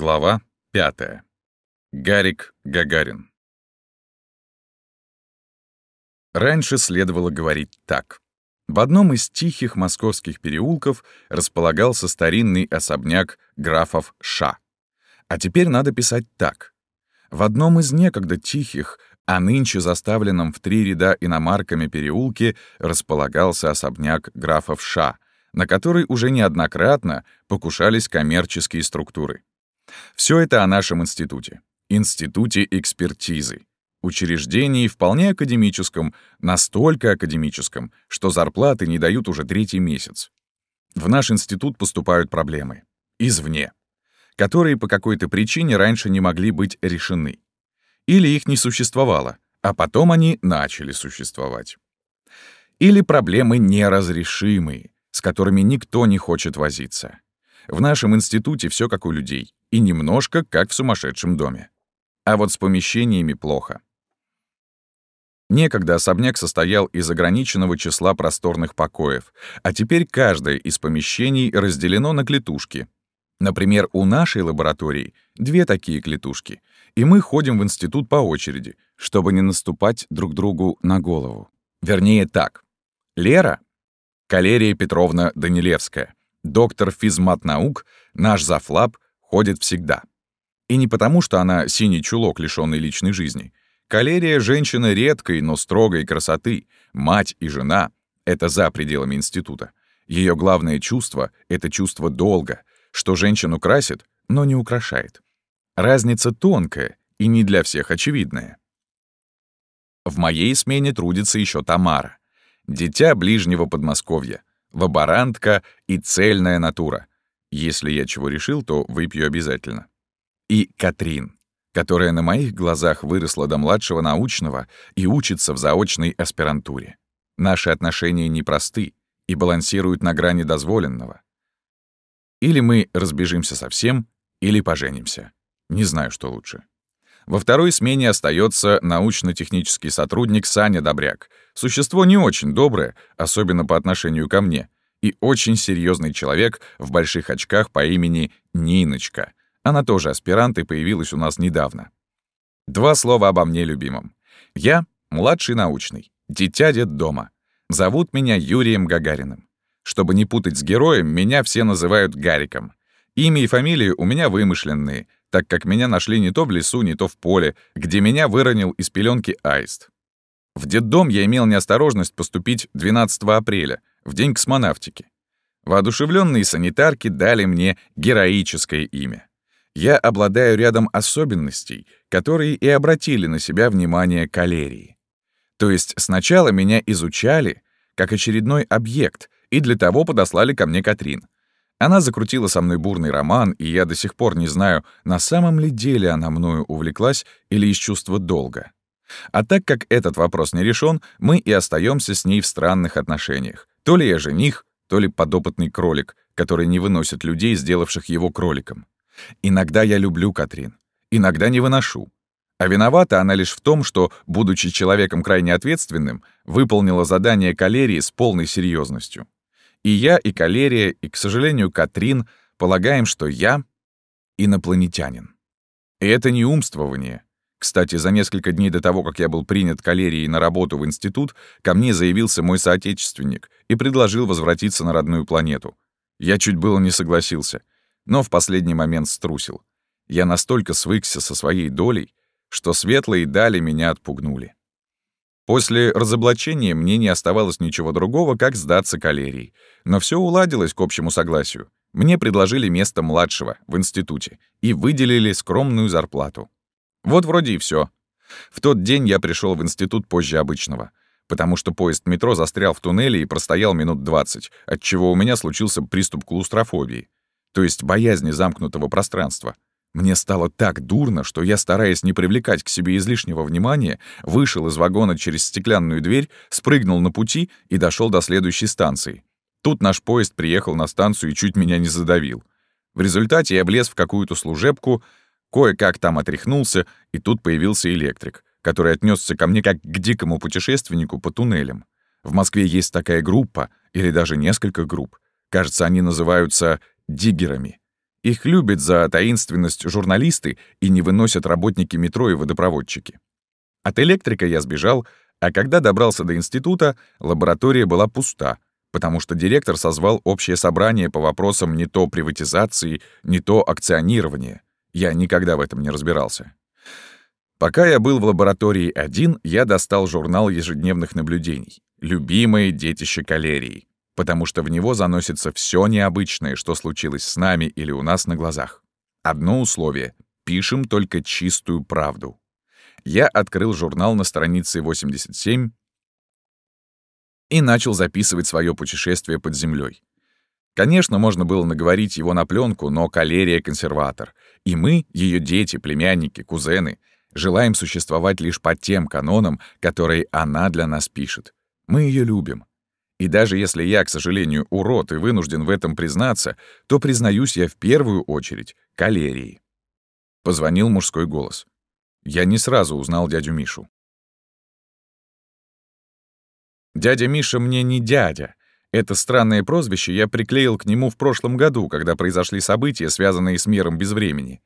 Глава 5. Гарик Гагарин. Раньше следовало говорить так. В одном из тихих московских переулков располагался старинный особняк графов Ша. А теперь надо писать так. В одном из некогда тихих, а нынче заставленном в три ряда иномарками переулке располагался особняк графов Ша, на который уже неоднократно покушались коммерческие структуры. Все это о нашем институте. Институте экспертизы. Учреждении вполне академическом, настолько академическом, что зарплаты не дают уже третий месяц. В наш институт поступают проблемы. Извне. Которые по какой-то причине раньше не могли быть решены. Или их не существовало, а потом они начали существовать. Или проблемы неразрешимые, с которыми никто не хочет возиться. В нашем институте все как у людей, и немножко как в сумасшедшем доме. А вот с помещениями плохо. Некогда особняк состоял из ограниченного числа просторных покоев, а теперь каждое из помещений разделено на клетушки. Например, у нашей лаборатории две такие клетушки, и мы ходим в институт по очереди, чтобы не наступать друг другу на голову. Вернее, так. Лера — Калерия Петровна Данилевская, доктор физмат-наук, наш зафлаб, ходит всегда. И не потому, что она синий чулок, лишённый личной жизни. Калерия — женщина редкой, но строгой красоты, мать и жена — это за пределами института. Ее главное чувство — это чувство долга, что женщину красит, но не украшает. Разница тонкая и не для всех очевидная. В моей смене трудится еще Тамара, дитя ближнего Подмосковья, лаборантка и цельная натура. Если я чего решил, то выпью обязательно. И Катрин, которая на моих глазах выросла до младшего научного и учится в заочной аспирантуре. Наши отношения непросты и балансируют на грани дозволенного. Или мы разбежимся совсем, или поженимся. Не знаю, что лучше. Во второй смене остается научно-технический сотрудник Саня Добряк. Существо не очень доброе, особенно по отношению ко мне, и очень серьезный человек в больших очках по имени Ниночка. Она тоже аспирант и появилась у нас недавно. Два слова обо мне любимом. Я — младший научный, дитя дома. Зовут меня Юрием Гагариным. Чтобы не путать с героем, меня все называют Гариком. Имя и фамилия у меня вымышленные — так как меня нашли не то в лесу, не то в поле, где меня выронил из пеленки аист. В детдом я имел неосторожность поступить 12 апреля, в день космонавтики. Воодушевленные санитарки дали мне героическое имя. Я обладаю рядом особенностей, которые и обратили на себя внимание калерии. То есть сначала меня изучали как очередной объект и для того подослали ко мне Катрин — она закрутила со мной бурный роман, и я до сих пор не знаю, на самом ли деле она мною увлеклась или из чувства долга. А так как этот вопрос не решен, мы и остаемся с ней в странных отношениях. То ли я жених, то ли подопытный кролик, который не выносит людей, сделавших его кроликом. Иногда я люблю Катрин, иногда не выношу. А виновата она лишь в том, что, будучи человеком крайне ответственным, выполнила задание калерии с полной серьезностью. И я, и Калерия, и, к сожалению, Катрин полагаем, что я инопланетянин. И это не умствование. Кстати, за несколько дней до того, как я был принят Калерией на работу в институт, ко мне заявился мой соотечественник и предложил возвратиться на родную планету. Я чуть было не согласился, но в последний момент струсил. Я настолько свыкся со своей долей, что светлые дали меня отпугнули. После разоблачения мне не оставалось ничего другого, как сдаться калерии. Но все уладилось к общему согласию. Мне предложили место младшего в институте и выделили скромную зарплату. Вот вроде и все. В тот день я пришел в институт позже обычного, потому что поезд метро застрял в туннеле и простоял минут 20, отчего у меня случился приступ клаустрофобии, то есть боязни замкнутого пространства. Мне стало так дурно, что я, стараясь не привлекать к себе излишнего внимания, вышел из вагона через стеклянную дверь, спрыгнул на пути и дошел до следующей станции. Тут наш поезд приехал на станцию и чуть меня не задавил. В результате я влез в какую-то служебку, кое-как там отряхнулся, и тут появился электрик, который отнесся ко мне как к дикому путешественнику по туннелям. В Москве есть такая группа, или даже несколько групп. Кажется, они называются «диггерами». Их любят за таинственность журналисты и не выносят работники метро и водопроводчики. От электрика я сбежал, а когда добрался до института, лаборатория была пуста, потому что директор созвал общее собрание по вопросам не то приватизации, не то акционирования. Я никогда в этом не разбирался. Пока я был в лаборатории один, я достал журнал ежедневных наблюдений «Любимые детище калерии», потому что в него заносится все необычное, что случилось с нами или у нас на глазах. Одно условие — пишем только чистую правду. Я открыл журнал на странице 87 и начал записывать свое путешествие под землей. Конечно, можно было наговорить его на пленку, но калерия — консерватор. И мы, ее дети, племянники, кузены, желаем существовать лишь по тем канонам, которые она для нас пишет. Мы ее любим. И даже если я, к сожалению, урод и вынужден в этом признаться, то признаюсь я в первую очередь калерии. Позвонил мужской голос. Я не сразу узнал дядю Мишу. Дядя Миша мне не дядя. Это странное прозвище я приклеил к нему в прошлом году, когда произошли события, связанные с миром без времени.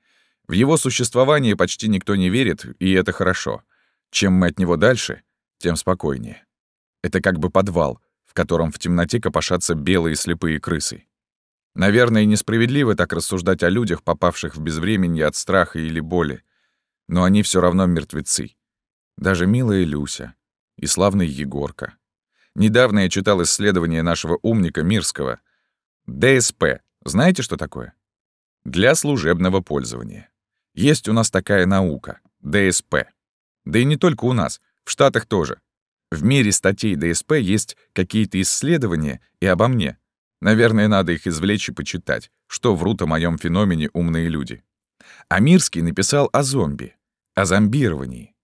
В его существование почти никто не верит, и это хорошо. Чем мы от него дальше, тем спокойнее. Это как бы подвал, в котором в темноте копошатся белые слепые крысы. Наверное, несправедливо так рассуждать о людях, попавших в безвременье от страха или боли но они все равно мертвецы. Даже милая Люся и славный Егорка. Недавно я читал исследование нашего умника Мирского. ДСП. Знаете, что такое? Для служебного пользования. Есть у нас такая наука — ДСП. Да и не только у нас, в Штатах тоже. В мире статей ДСП есть какие-то исследования и обо мне. Наверное, надо их извлечь и почитать, что врут о моем феномене умные люди. А Мирский написал о зомби, о зомбировании.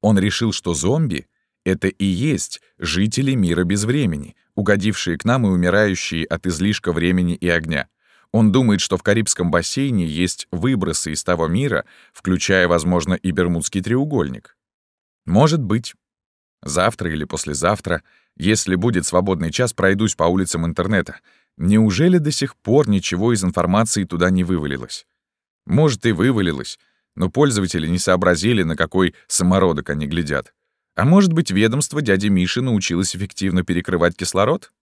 Он решил, что зомби — это и есть жители мира без времени, угодившие к нам и умирающие от излишка времени и огня. Он думает, что в Карибском бассейне есть выбросы из того мира, включая, возможно, и Бермудский треугольник. Может быть. Завтра или послезавтра, если будет свободный час, пройдусь по улицам интернета. Неужели до сих пор ничего из информации туда не вывалилось? Может, и вывалилось, но пользователи не сообразили, на какой самородок они глядят. А может быть, ведомство дяди Миши научилось эффективно перекрывать кислород?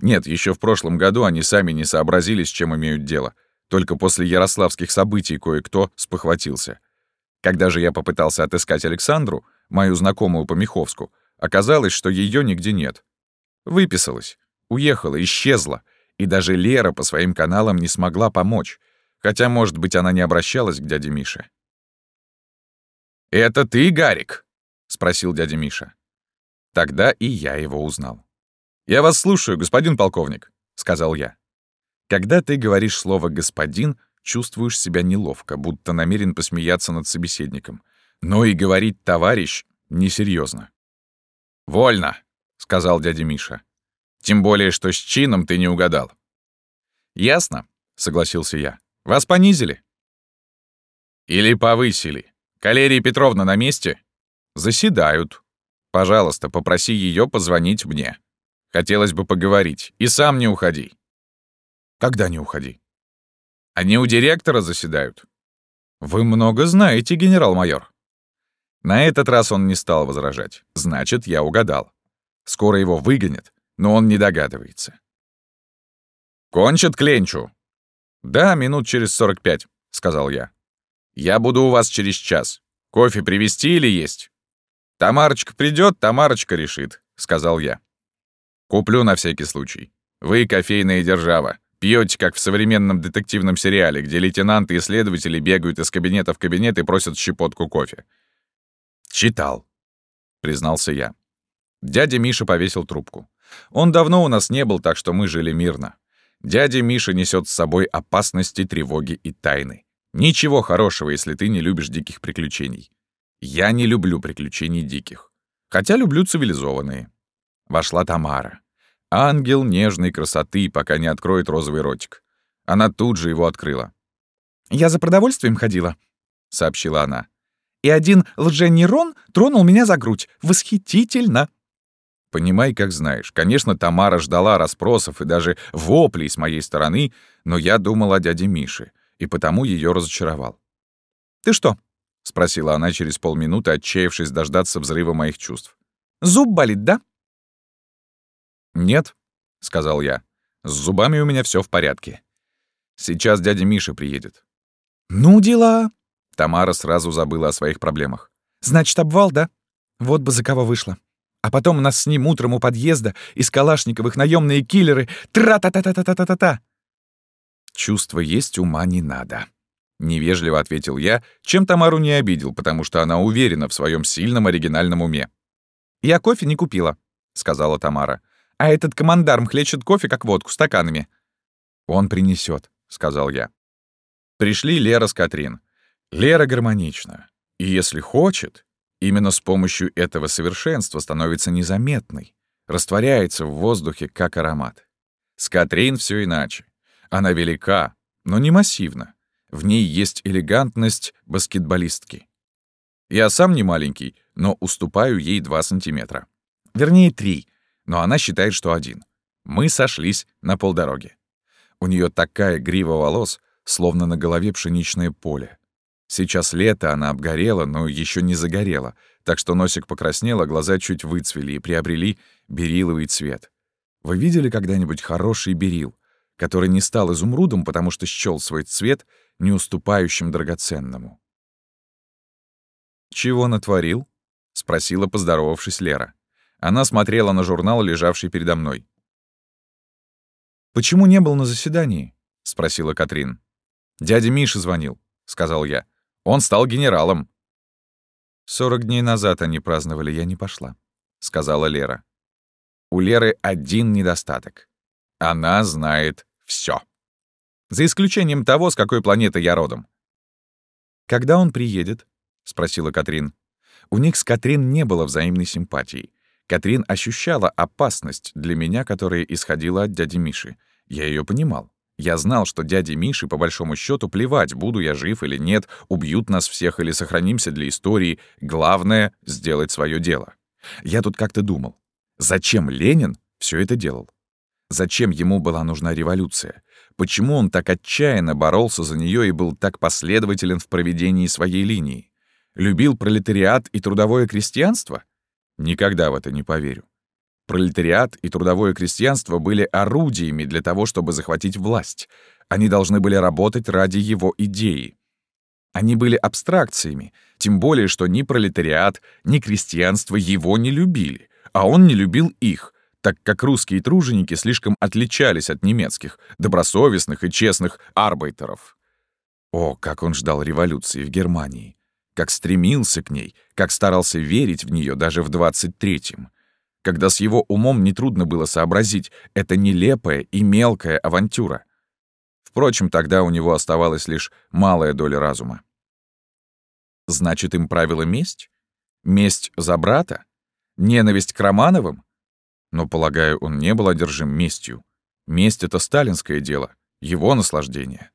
Нет, еще в прошлом году они сами не сообразили, с чем имеют дело. Только после ярославских событий кое-кто спохватился. Когда же я попытался отыскать Александру, мою знакомую по Миховску, оказалось, что ее нигде нет. Выписалась, уехала, исчезла, и даже Лера по своим каналам не смогла помочь. Хотя, может быть, она не обращалась к дяде Мише. «Это ты, Гарик?» — спросил дядя Миша. Тогда и я его узнал. «Я вас слушаю, господин полковник», — сказал я. Когда ты говоришь слово «господин», чувствуешь себя неловко, будто намерен посмеяться над собеседником. Но и говорить «товарищ» несерьезно. «Вольно», — сказал дядя Миша. «Тем более, что с чином ты не угадал». «Ясно», — согласился я. Вас понизили? Или повысили? Калерия Петровна на месте? Заседают. Пожалуйста, попроси ее позвонить мне. Хотелось бы поговорить. И сам не уходи. Когда не уходи? Они у директора заседают. Вы много знаете, генерал-майор. На этот раз он не стал возражать. Значит, я угадал. Скоро его выгонят, но он не догадывается. «Кончат кленчу», «Да, минут через сорок пять», — сказал я. «Я буду у вас через час. Кофе привезти или есть?» «Тамарочка придет, Тамарочка решит», — сказал я. «Куплю на всякий случай. Вы кофейная держава. Пьете, как в современном детективном сериале, где лейтенанты и следователи бегают из кабинета в кабинет и просят щепотку кофе». «Читал», — признался я. Дядя Миша повесил трубку. Он давно у нас не был, так что мы жили мирно. Дядя Миша несет с собой опасности, тревоги и тайны. Ничего хорошего, если ты не любишь диких приключений. Я не люблю приключений диких. Хотя люблю цивилизованные. Вошла Тамара. Ангел нежной красоты, пока не откроет розовый ротик. Она тут же его открыла. «Я за продовольствием ходила», — сообщила она. «И один лженейрон тронул меня за грудь. Восхитительно!» Понимай, как знаешь. Конечно, Тамара ждала расспросов и даже воплей с моей стороны, но я думал о дяде Мише, и потому ее разочаровал. «Ты что?» — спросила она через полминуты, отчаявшись дождаться взрыва моих чувств. «Зуб болит, да?» «Нет», — сказал я. «С зубами у меня все в порядке. Сейчас дядя Миша приедет». «Ну, дела!» Тамара сразу забыла о своих проблемах. «Значит, обвал, да? Вот бы за кого вышло. А потом нас с ним утром у подъезда из Калашниковых наемные киллеры. Тра-та-та-та-та-та-та-та!» «Чувства есть, ума не надо», — невежливо ответил я, чем Тамару не обидел, потому что она уверена в своем сильном оригинальном уме. «Я кофе не купила», — сказала Тамара. «А этот командарм хлещет кофе, как водку, стаканами». «Он принесет, сказал я. Пришли Лера с Катрин. Лера гармонична. И если хочет, именно с помощью этого совершенства становится незаметной, растворяется в воздухе, как аромат. С Катрин все иначе. Она велика, но не массивна. В ней есть элегантность баскетболистки. Я сам не маленький, но уступаю ей 2 сантиметра. Вернее, 3, но она считает, что один. Мы сошлись на полдороге. У нее такая грива волос, словно на голове пшеничное поле. Сейчас лето, она обгорела, но еще не загорела, так что носик покраснел, а глаза чуть выцвели и приобрели бериловый цвет. Вы видели когда-нибудь хороший берил, который не стал изумрудом, потому что счёл свой цвет не уступающим драгоценному? «Чего натворил?» — спросила, поздоровавшись Лера. Она смотрела на журнал, лежавший передо мной. «Почему не был на заседании?» — спросила Катрин. «Дядя Миша звонил», — сказал я. Он стал генералом. «Сорок дней назад они праздновали, я не пошла», — сказала Лера. У Леры один недостаток. Она знает все. За исключением того, с какой планеты я родом. «Когда он приедет?» — спросила Катрин. У них с Катрин не было взаимной симпатии. Катрин ощущала опасность для меня, которая исходила от дяди Миши. Я ее понимал. Я знал, что дяде Мише, по большому счету, плевать, буду я жив или нет, убьют нас всех или сохранимся для истории. Главное — сделать свое дело. Я тут как-то думал, зачем Ленин все это делал? Зачем ему была нужна революция? Почему он так отчаянно боролся за нее и был так последователен в проведении своей линии? Любил пролетариат и трудовое крестьянство? Никогда в это не поверю. Пролетариат и трудовое крестьянство были орудиями для того, чтобы захватить власть. Они должны были работать ради его идеи. Они были абстракциями, тем более, что ни пролетариат, ни крестьянство его не любили, а он не любил их, так как русские труженики слишком отличались от немецких, добросовестных и честных арбайтеров. О, как он ждал революции в Германии! Как стремился к ней, как старался верить в нее даже в 23-м когда с его умом нетрудно было сообразить, это нелепая и мелкая авантюра. Впрочем, тогда у него оставалась лишь малая доля разума. Значит, им правила месть? Месть за брата? Ненависть к Романовым? Но, полагаю, он не был одержим местью. Месть — это сталинское дело, его наслаждение.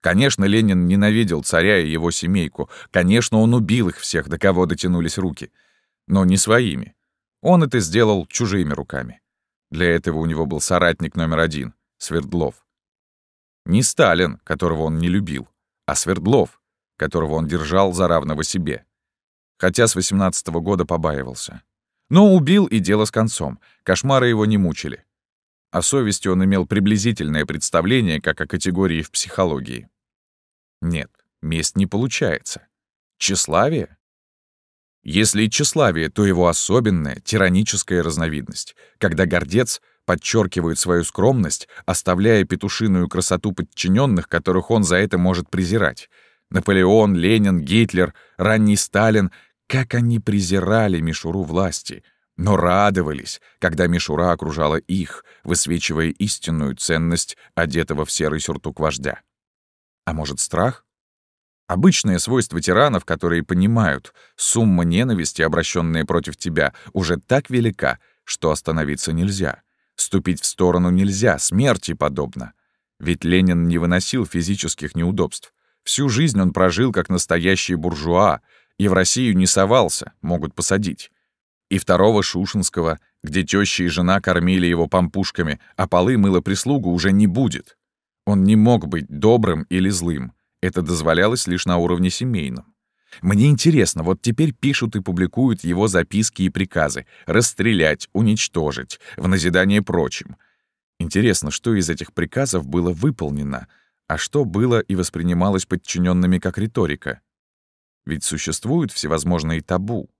Конечно, Ленин ненавидел царя и его семейку. Конечно, он убил их всех, до кого дотянулись руки. Но не своими. Он это сделал чужими руками. Для этого у него был соратник номер один — Свердлов. Не Сталин, которого он не любил, а Свердлов, которого он держал за равного себе. Хотя с 18 -го года побаивался. Но убил и дело с концом, кошмары его не мучили. О совести он имел приблизительное представление, как о категории в психологии. Нет, месть не получается. Тщеславие? Если и тщеславие, то его особенная, тираническая разновидность, когда гордец подчеркивает свою скромность, оставляя петушиную красоту подчиненных, которых он за это может презирать. Наполеон, Ленин, Гитлер, ранний Сталин — как они презирали мишуру власти, но радовались, когда мишура окружала их, высвечивая истинную ценность одетого в серый сюртук вождя. А может, страх? Обычное свойство тиранов, которые понимают, сумма ненависти, обращенная против тебя, уже так велика, что остановиться нельзя. Ступить в сторону нельзя, смерти подобно. Ведь Ленин не выносил физических неудобств. Всю жизнь он прожил как настоящий буржуа, и в Россию не совался, могут посадить. И второго Шушинского, где теща и жена кормили его пампушками, а полы мыла прислугу уже не будет. Он не мог быть добрым или злым. Это дозволялось лишь на уровне семейном. Мне интересно, вот теперь пишут и публикуют его записки и приказы — расстрелять, уничтожить, в назидание прочим. Интересно, что из этих приказов было выполнено, а что было и воспринималось подчиненными как риторика. Ведь существуют всевозможные табу.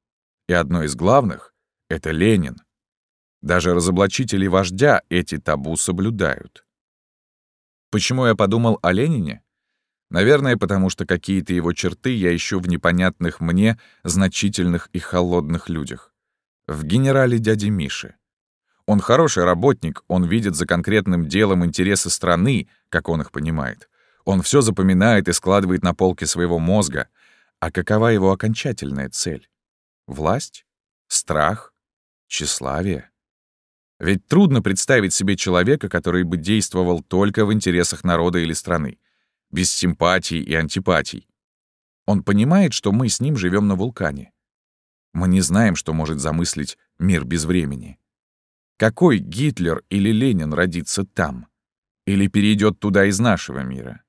И одно из главных — это Ленин. Даже разоблачители вождя эти табу соблюдают. Почему я подумал о Ленине? Наверное, потому что какие-то его черты я ищу в непонятных мне, значительных и холодных людях. В генерале дяди Миши. Он хороший работник, он видит за конкретным делом интересы страны, как он их понимает. Он все запоминает и складывает на полке своего мозга. А какова его окончательная цель? Власть? Страх? Тщеславие? Ведь трудно представить себе человека, который бы действовал только в интересах народа или страны без симпатий и антипатий. Он понимает, что мы с ним живем на вулкане. Мы не знаем, что может замыслить мир без времени. Какой Гитлер или Ленин родится там? Или перейдет туда из нашего мира?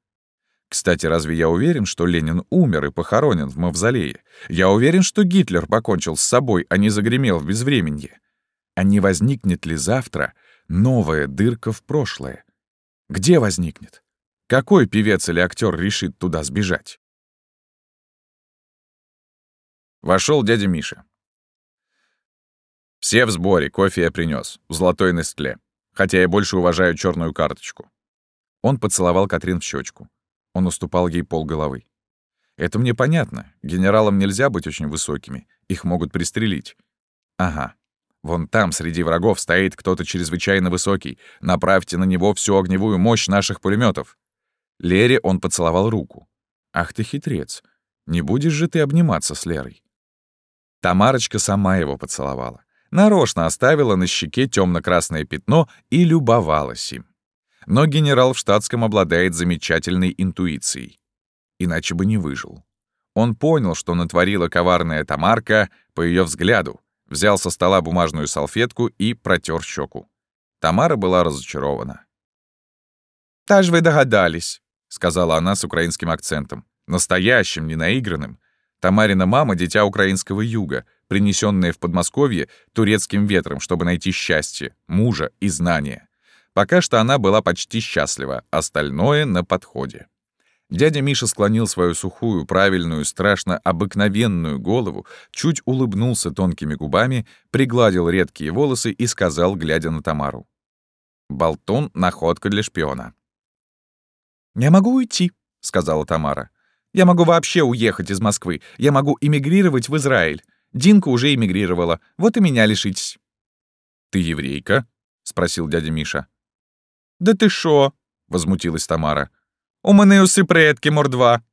Кстати, разве я уверен, что Ленин умер и похоронен в мавзолее? Я уверен, что Гитлер покончил с собой, а не загремел в безвременье. А не возникнет ли завтра новая дырка в прошлое? Где возникнет? Какой певец или актер решит туда сбежать? Вошел дядя Миша. Все в сборе, кофе я принес, в золотой Нестле, хотя я больше уважаю черную карточку. Он поцеловал Катрин в щечку. Он уступал ей полголовы. Это мне понятно. Генералам нельзя быть очень высокими. Их могут пристрелить. Ага. Вон там, среди врагов, стоит кто-то чрезвычайно высокий. Направьте на него всю огневую мощь наших пулеметов. Лере он поцеловал руку. «Ах ты хитрец! Не будешь же ты обниматься с Лерой?» Тамарочка сама его поцеловала. Нарочно оставила на щеке темно-красное пятно и любовалась им. Но генерал в штатском обладает замечательной интуицией. Иначе бы не выжил. Он понял, что натворила коварная Тамарка по ее взгляду, взял со стола бумажную салфетку и протер щеку. Тамара была разочарована. «Та ж вы догадались», — сказала она с украинским акцентом. Настоящим, не наигранным. Тамарина мама — дитя украинского юга, принесенное в Подмосковье турецким ветром, чтобы найти счастье, мужа и знания. Пока что она была почти счастлива, остальное — на подходе. Дядя Миша склонил свою сухую, правильную, страшно обыкновенную голову, чуть улыбнулся тонкими губами, пригладил редкие волосы и сказал, глядя на Тамару. «Болтун — находка для шпиона». «Я могу уйти», — сказала Тамара. «Я могу вообще уехать из Москвы. Я могу эмигрировать в Израиль. Динка уже эмигрировала. Вот и меня лишитесь». «Ты еврейка?» — спросил дядя Миша. «Да ты шо?» — возмутилась Тамара. «У мене усы предки мордва».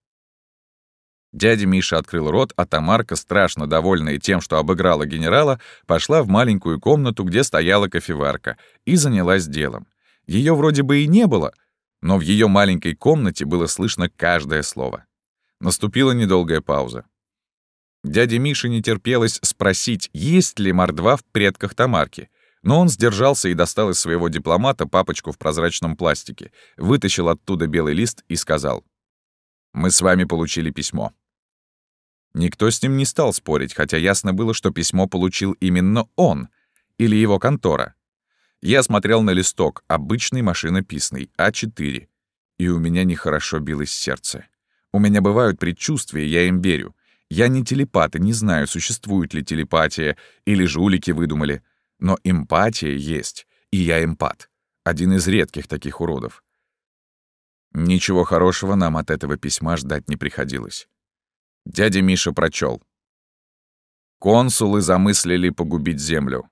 Дядя Миша открыл рот, а Тамарка, страшно довольная тем, что обыграла генерала, пошла в маленькую комнату, где стояла кофеварка, и занялась делом. Ее вроде бы и не было — но в ее маленькой комнате было слышно каждое слово. Наступила недолгая пауза. Дяде Мише не терпелось спросить, есть ли мордва в предках Тамарки, но он сдержался и достал из своего дипломата папочку в прозрачном пластике, вытащил оттуда белый лист и сказал, «Мы с вами получили письмо». Никто с ним не стал спорить, хотя ясно было, что письмо получил именно он или его контора. Я смотрел на листок, обычный машинописный, А4, и у меня нехорошо билось сердце. У меня бывают предчувствия, я им верю. Я не телепат и не знаю, существует ли телепатия, или жулики выдумали. Но эмпатия есть, и я эмпат. Один из редких таких уродов. Ничего хорошего нам от этого письма ждать не приходилось. Дядя Миша прочел. Консулы замыслили погубить землю.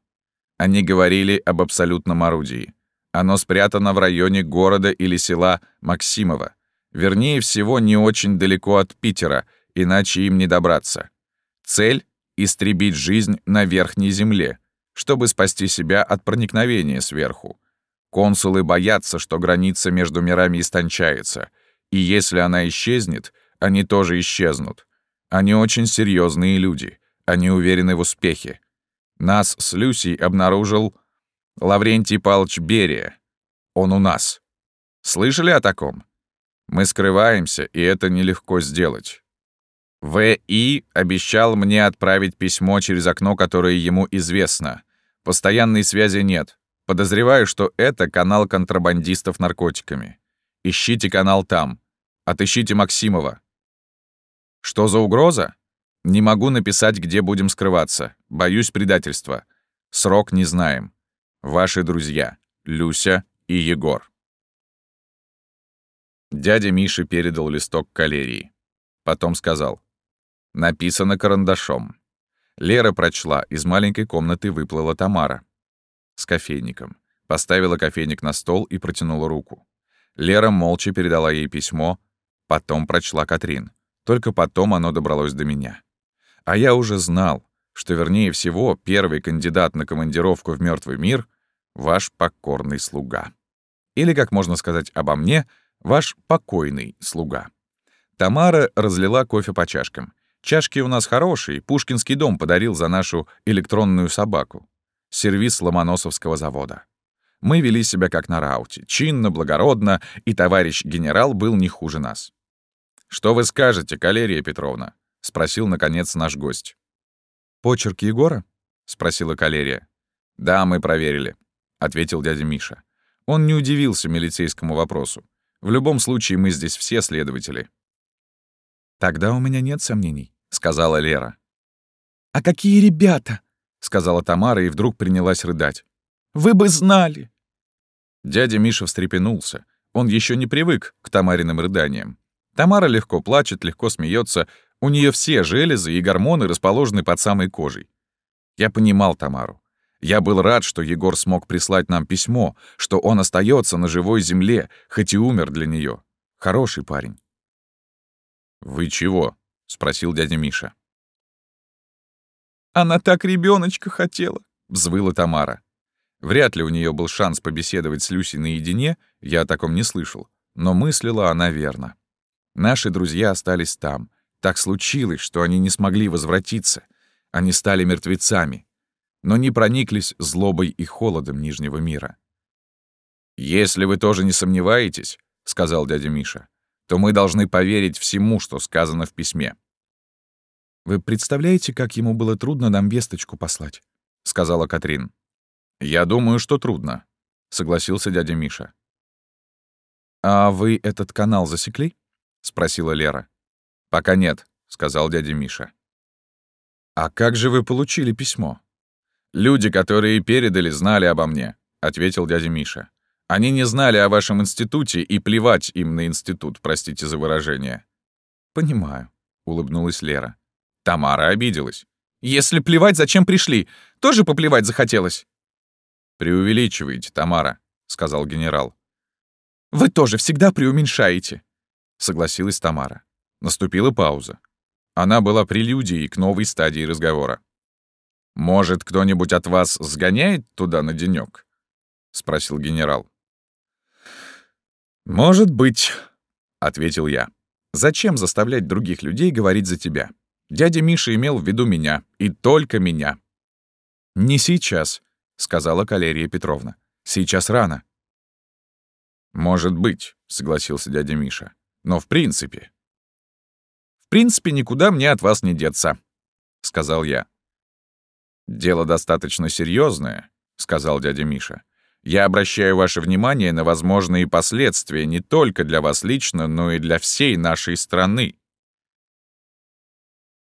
Они говорили об абсолютном орудии. Оно спрятано в районе города или села Максимово. Вернее всего, не очень далеко от Питера, иначе им не добраться. Цель — истребить жизнь на Верхней Земле, чтобы спасти себя от проникновения сверху. Консулы боятся, что граница между мирами истончается, и если она исчезнет, они тоже исчезнут. Они очень серьезные люди, они уверены в успехе. Нас с Люсей обнаружил Лаврентий Павлович Берия. Он у нас. Слышали о таком? Мы скрываемся, и это нелегко сделать. В.И. обещал мне отправить письмо через окно, которое ему известно. Постоянной связи нет. Подозреваю, что это канал контрабандистов наркотиками. Ищите канал там. Отыщите Максимова. Что за угроза? Не могу написать, где будем скрываться. Боюсь предательства. Срок не знаем. Ваши друзья Люся и Егор. Дядя Миша передал листок калерии. Потом сказал. Написано карандашом. Лера прочла, из маленькой комнаты выплыла Тамара. С кофейником. Поставила кофейник на стол и протянула руку. Лера молча передала ей письмо, потом прочла Катрин. Только потом оно добралось до меня. А я уже знал, что, вернее всего, первый кандидат на командировку в мертвый мир — ваш покорный слуга. Или, как можно сказать обо мне, ваш покойный слуга. Тамара разлила кофе по чашкам. Чашки у нас хорошие, Пушкинский дом подарил за нашу электронную собаку. Сервис Ломоносовского завода. Мы вели себя как на рауте, чинно, благородно, и товарищ генерал был не хуже нас. «Что вы скажете, Калерия Петровна?» — спросил, наконец, наш гость. «Почерк Егора?» — спросила Калерия. «Да, мы проверили», — ответил дядя Миша. Он не удивился милицейскому вопросу. В любом случае, мы здесь все следователи. «Тогда у меня нет сомнений сказала Лера. «А какие ребята!» — сказала Тамара и вдруг принялась рыдать. «Вы бы знали!» Дядя Миша встрепенулся. Он еще не привык к Тамариным рыданиям. Тамара легко плачет, легко смеется. У нее все железы и гормоны расположены под самой кожей. Я понимал Тамару. Я был рад, что Егор смог прислать нам письмо, что он остается на живой земле, хоть и умер для нее. Хороший парень. «Вы чего?» — спросил дядя Миша. «Она так ребеночка хотела», — взвыла Тамара. Вряд ли у нее был шанс побеседовать с Люсей наедине, я о таком не слышал, но мыслила она верно. Наши друзья остались там. Так случилось, что они не смогли возвратиться. Они стали мертвецами, но не прониклись злобой и холодом Нижнего мира. «Если вы тоже не сомневаетесь», — сказал дядя Миша, то мы должны поверить всему, что сказано в письме. «Вы представляете, как ему было трудно нам весточку послать?» — сказала Катрин. «Я думаю, что трудно», — согласился дядя Миша. «А вы этот канал засекли?» — спросила Лера. «Пока нет», — сказал дядя Миша. «А как же вы получили письмо?» «Люди, которые передали, знали обо мне», — ответил дядя Миша. Они не знали о вашем институте, и плевать им на институт, простите за выражение». «Понимаю», — улыбнулась Лера. Тамара обиделась. «Если плевать, зачем пришли? Тоже поплевать захотелось?» «Преувеличиваете, Тамара», — сказал генерал. «Вы тоже всегда преуменьшаете», — согласилась Тамара. Наступила пауза. Она была прелюдией к новой стадии разговора. «Может, кто-нибудь от вас сгоняет туда на денёк?» — спросил генерал. «Может быть», — ответил я. «Зачем заставлять других людей говорить за тебя? Дядя Миша имел в виду меня, и только меня». «Не сейчас», — сказала Калерия Петровна. «Сейчас рано». «Может быть», — согласился дядя Миша. «Но в принципе...» «В принципе, никуда мне от вас не деться», — сказал я. «Дело достаточно серьезное, сказал дядя Миша. Я обращаю ваше внимание на возможные последствия не только для вас лично, но и для всей нашей страны.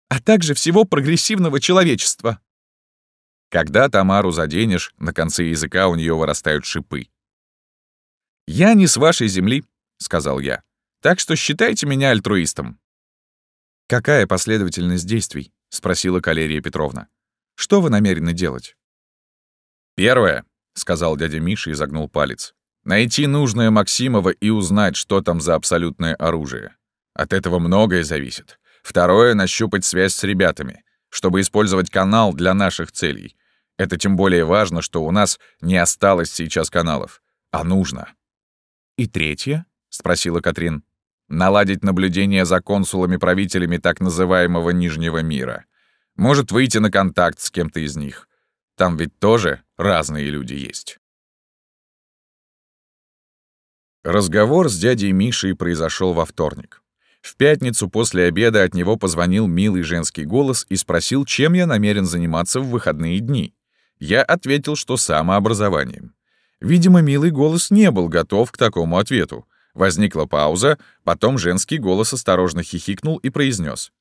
А также всего прогрессивного человечества. Когда Тамару заденешь, на конце языка у нее вырастают шипы. «Я не с вашей земли», — сказал я. «Так что считайте меня альтруистом». «Какая последовательность действий?» — спросила Калерия Петровна. «Что вы намерены делать?» «Первое. — сказал дядя Миша и загнул палец. «Найти нужное Максимова и узнать, что там за абсолютное оружие. От этого многое зависит. Второе — нащупать связь с ребятами, чтобы использовать канал для наших целей. Это тем более важно, что у нас не осталось сейчас каналов, а нужно». «И третье?» — спросила Катрин. «Наладить наблюдение за консулами-правителями так называемого Нижнего мира. Может выйти на контакт с кем-то из них. Там ведь тоже разные люди есть. Разговор с дядей Мишей произошел во вторник. В пятницу после обеда от него позвонил милый женский голос и спросил, чем я намерен заниматься в выходные дни. Я ответил, что самообразованием. Видимо, милый голос не был готов к такому ответу. Возникла пауза, потом женский голос осторожно хихикнул и произнес: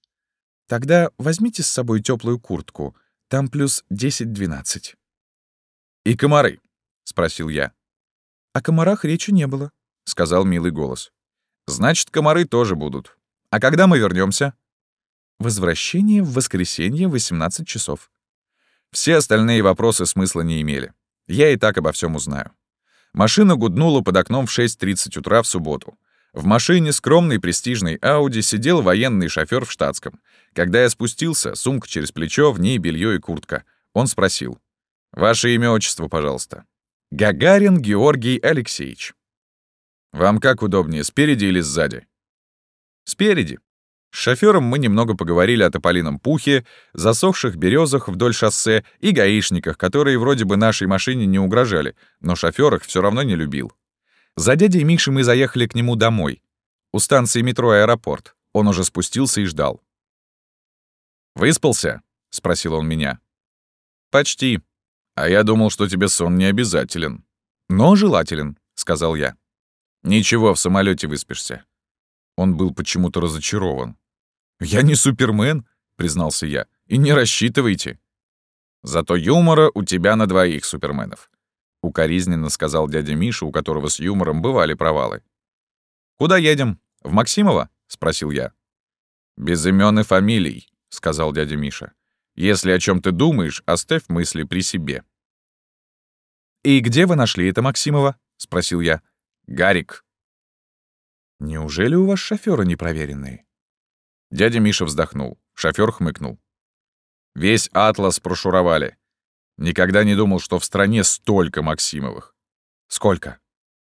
«Тогда возьмите с собой теплую куртку. Там плюс 10-12». «И комары?» — спросил я. «О комарах речи не было», — сказал милый голос. «Значит, комары тоже будут. А когда мы вернемся? «Возвращение в воскресенье в 18 часов». Все остальные вопросы смысла не имели. Я и так обо всем узнаю. Машина гуднула под окном в 6.30 утра в субботу. В машине скромной престижной Ауди сидел военный шофер в штатском. Когда я спустился, сумка через плечо, в ней белье и куртка. Он спросил. «Ваше имя, отчество, пожалуйста». «Гагарин Георгий Алексеевич». «Вам как удобнее, спереди или сзади?» «Спереди», с шофёром мы немного поговорили о тополином пухе, засохших березах вдоль шоссе и гаишниках, которые вроде бы нашей машине не угрожали, но шофёр их всё равно не любил. За дядей Мишей мы заехали к нему домой. У станции метро «Аэропорт». Он уже спустился и ждал. «Выспался?» — спросил он меня. «Почти. А я думал, что тебе сон не обязателен. Но желателен», — сказал я. «Ничего, в самолете выспишься». Он был почему-то разочарован. «Я не Супермен», — признался я, — «и не рассчитывайте». «Зато юмора у тебя на двоих суперменов», — укоризненно сказал дядя Миша, у которого с юмором бывали провалы. «Куда едем? В Максимово?» — спросил я. «Без имен и фамилий», — сказал дядя Миша. «Если о чем ты думаешь, оставь мысли при себе». «И где вы нашли это Максимова?» — спросил я. «Гарик». «Неужели у вас шофёры непроверенные?» Дядя Миша вздохнул. Шофёр хмыкнул. Весь атлас прошуровали. Никогда не думал, что в стране столько Максимовых. Сколько?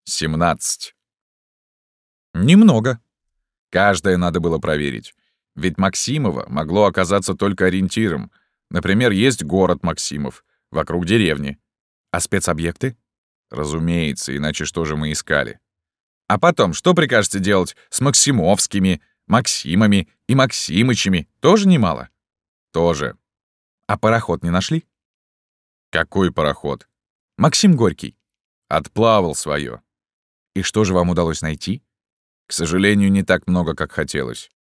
Семнадцать. Немного. Каждое надо было проверить. Ведь Максимово могло оказаться только ориентиром. Например, есть город Максимов, вокруг деревни. А спецобъекты? Разумеется, иначе что же мы искали? А потом, что прикажете делать с Максимовскими, Максимами и Максимычами тоже немало. Тоже. А пароход не нашли? Какой пароход? Максим Горький. Отплавал свое. И что же вам удалось найти? К сожалению, не так много, как хотелось.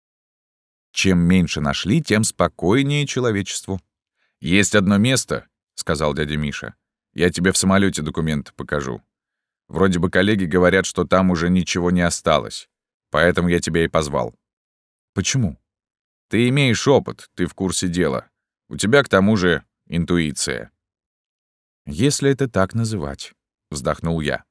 Чем меньше нашли, тем спокойнее человечеству. Есть одно место, сказал дядя Миша. Я тебе в самолете документы покажу. Вроде бы коллеги говорят, что там уже ничего не осталось. Поэтому я тебя и позвал. Почему? Ты имеешь опыт, ты в курсе дела. У тебя, к тому же, интуиция. Если это так называть, вздохнул я.